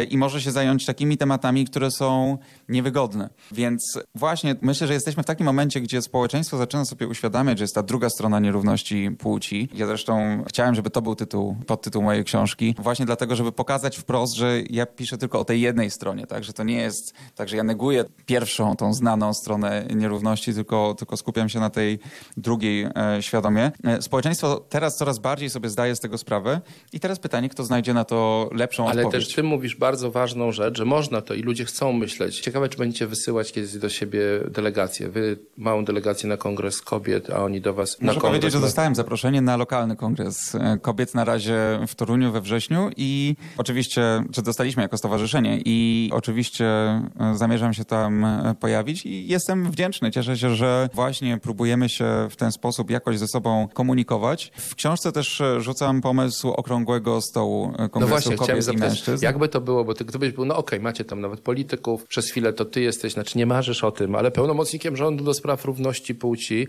i może się zająć takimi tematami, które są niewygodne. Więc właśnie myślę, że jesteśmy w takim momencie, gdzie społeczeństwo zaczyna sobie uświadamiać, że jest ta druga strona nierówności płci. Ja zresztą chciałem, żeby to był tytuł, podtytuł mojej książki, właśnie dlatego, żeby pokazać wprost, że ja piszę tylko o tej jednej stronie, tak? Że to nie jest tak, że ja neguję pierwszą, tą znaną stronę nierówności, tylko, tylko skupiam się na tej drugiej e, świadomie. E, społeczeństwo teraz coraz bardziej sobie zdaje z tego sprawę i teraz pytanie, kto znajdzie na to lepszą Ale odpowiedź. też ty mówisz bardzo ważną rzecz, że można to i ludzie chcą myśleć. Ciekawe, czy będziecie wysyłać kiedyś do siebie delegacje. Wy małą delegację na Kongres Kobiet, a oni do was Muszę na kongres. powiedzieć, że dostałem zaproszenie na lokalny kongres e, kobiet na razie w Toruniu we wrześniu i oczywiście, czy dostaliśmy jako stowarzyszenie i oczywiście e, zamierzam się tam e, pojawić i jestem wdzięczny. Cieszę się, że właśnie próbujemy się w ten sposób jakoś ze sobą komunikować. W książce też rzucam pomysł okrągłego stołu e, No kongresu właśnie, kobiet i mężczyzn. jakby to było, bo ty gdybyś był, no okej, macie tam nawet polityków, przez chwilę to ty jesteś, znaczy nie marzysz o tym, ale pełnomocnikiem rządu do spraw równości płci,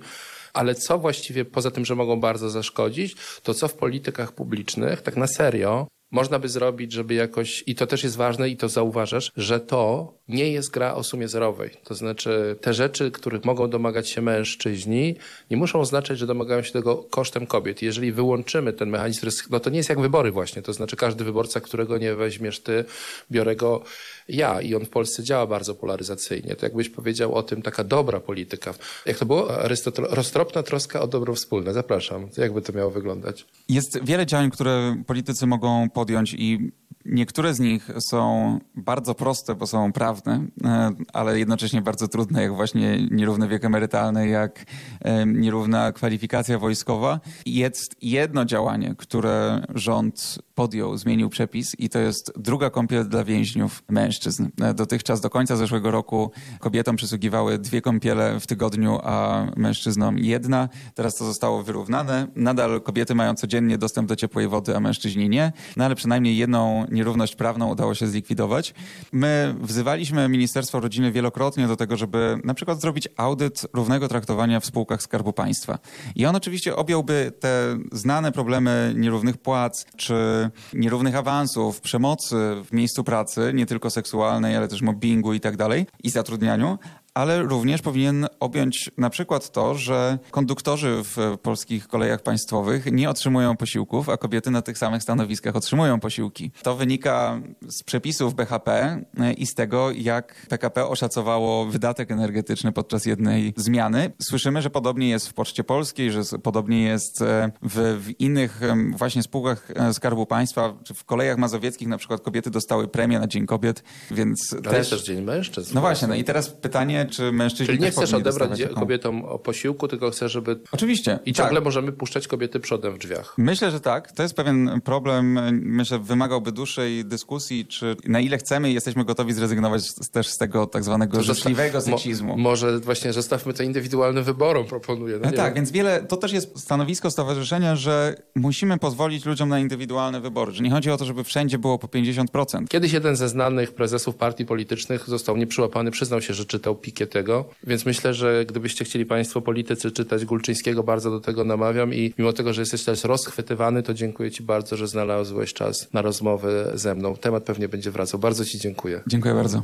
ale co właściwie, poza tym, że mogą bardzo zaszkodzić, to co w politykach publicznych, tak na serio, można by zrobić, żeby jakoś, i to też jest ważne i to zauważasz, że to nie jest gra o sumie zerowej. To znaczy te rzeczy, których mogą domagać się mężczyźni, nie muszą oznaczać, że domagają się tego kosztem kobiet. Jeżeli wyłączymy ten mechanizm, no to nie jest jak wybory właśnie, to znaczy każdy wyborca, którego nie weźmiesz ty, biorę go ja i on w Polsce działa bardzo polaryzacyjnie. To jakbyś powiedział o tym taka dobra polityka. Jak to było? Arystotel, roztropna troska o dobro wspólne. Zapraszam. Jakby to miało wyglądać? Jest wiele działań, które politycy mogą podjąć i niektóre z nich są bardzo proste, bo są prawne, e, ale jednocześnie bardzo trudne, jak właśnie nierówny wiek emerytalny, jak e, nierówna kwalifikacja wojskowa. Jest jedno działanie, które rząd podjął, zmienił przepis i to jest druga kąpiel dla więźniów mężczyzn. E, Dotychczas do końca zeszłego roku kobietom przysługiwały dwie kąpiele w tygodniu, a mężczyznom jedna. Teraz to zostało wyrównane. Nadal kobiety mają codziennie dostęp do ciepłej wody, a mężczyźni nie. No ale przynajmniej jedną nierówność prawną udało się zlikwidować. My wzywaliśmy Ministerstwo Rodziny wielokrotnie do tego, żeby na przykład zrobić audyt równego traktowania w spółkach Skarbu Państwa. I on oczywiście objąłby te znane problemy nierównych płac, czy nierównych awansów, przemocy w miejscu pracy, nie tylko seksualnej, ale też mobbingu i tak dalej, i zatrudnianiu, ale również powinien objąć na przykład to, że konduktorzy w polskich kolejach państwowych nie otrzymują posiłków, a kobiety na tych samych stanowiskach otrzymują posiłki. To wynika z przepisów BHP i z tego, jak PKP oszacowało wydatek energetyczny podczas jednej zmiany. Słyszymy, że podobnie jest w Poczcie Polskiej, że podobnie jest e, w, w innych właśnie spółkach e, Skarbu Państwa, czy w kolejach mazowieckich na przykład kobiety dostały premię na Dzień Kobiet, więc Ale też... jest też Dzień Mężczyzn. No właśnie, no i teraz pytanie, czy mężczyźni Czyli nie chcesz odebrać kobietom o posiłku, tylko chcesz, żeby... Oczywiście, I tak. ciągle możemy puszczać kobiety przodem w drzwiach. Myślę, że tak. To jest pewien problem. Myślę, wymagałby dłuższej dyskusji, czy na ile chcemy i jesteśmy gotowi zrezygnować z, też z tego tak zwanego życzliwego mo- seksizmu. może właśnie zostawmy to indywidualnym wyborom, proponuję. No E, tak, wiem. więc wiele, to też jest stanowisko stowarzyszenia, że musimy pozwolić ludziom na indywidualne wybory. Że nie chodzi o to, żeby wszędzie było po 50%. Kiedyś jeden ze znanych prezesów partii politycznych został nieprzyłapany, przyznał się, że czytał Pikietego, więc myślę, że gdybyście chcieli Państwo politycy czytać Gulczyńskiego, bardzo do tego namawiam i mimo tego, że jesteś teraz rozchwytywany, to dziękuję Ci bardzo, że znalazłeś czas na rozmowę ze mną. Temat pewnie będzie wracał. Bardzo Ci dziękuję. Dziękuję bardzo.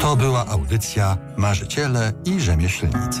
To była audycja Marzyciele i Rzemieślnicy.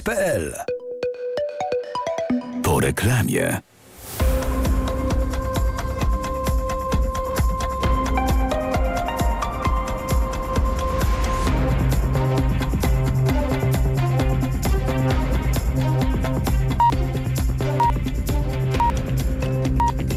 Po reklamie.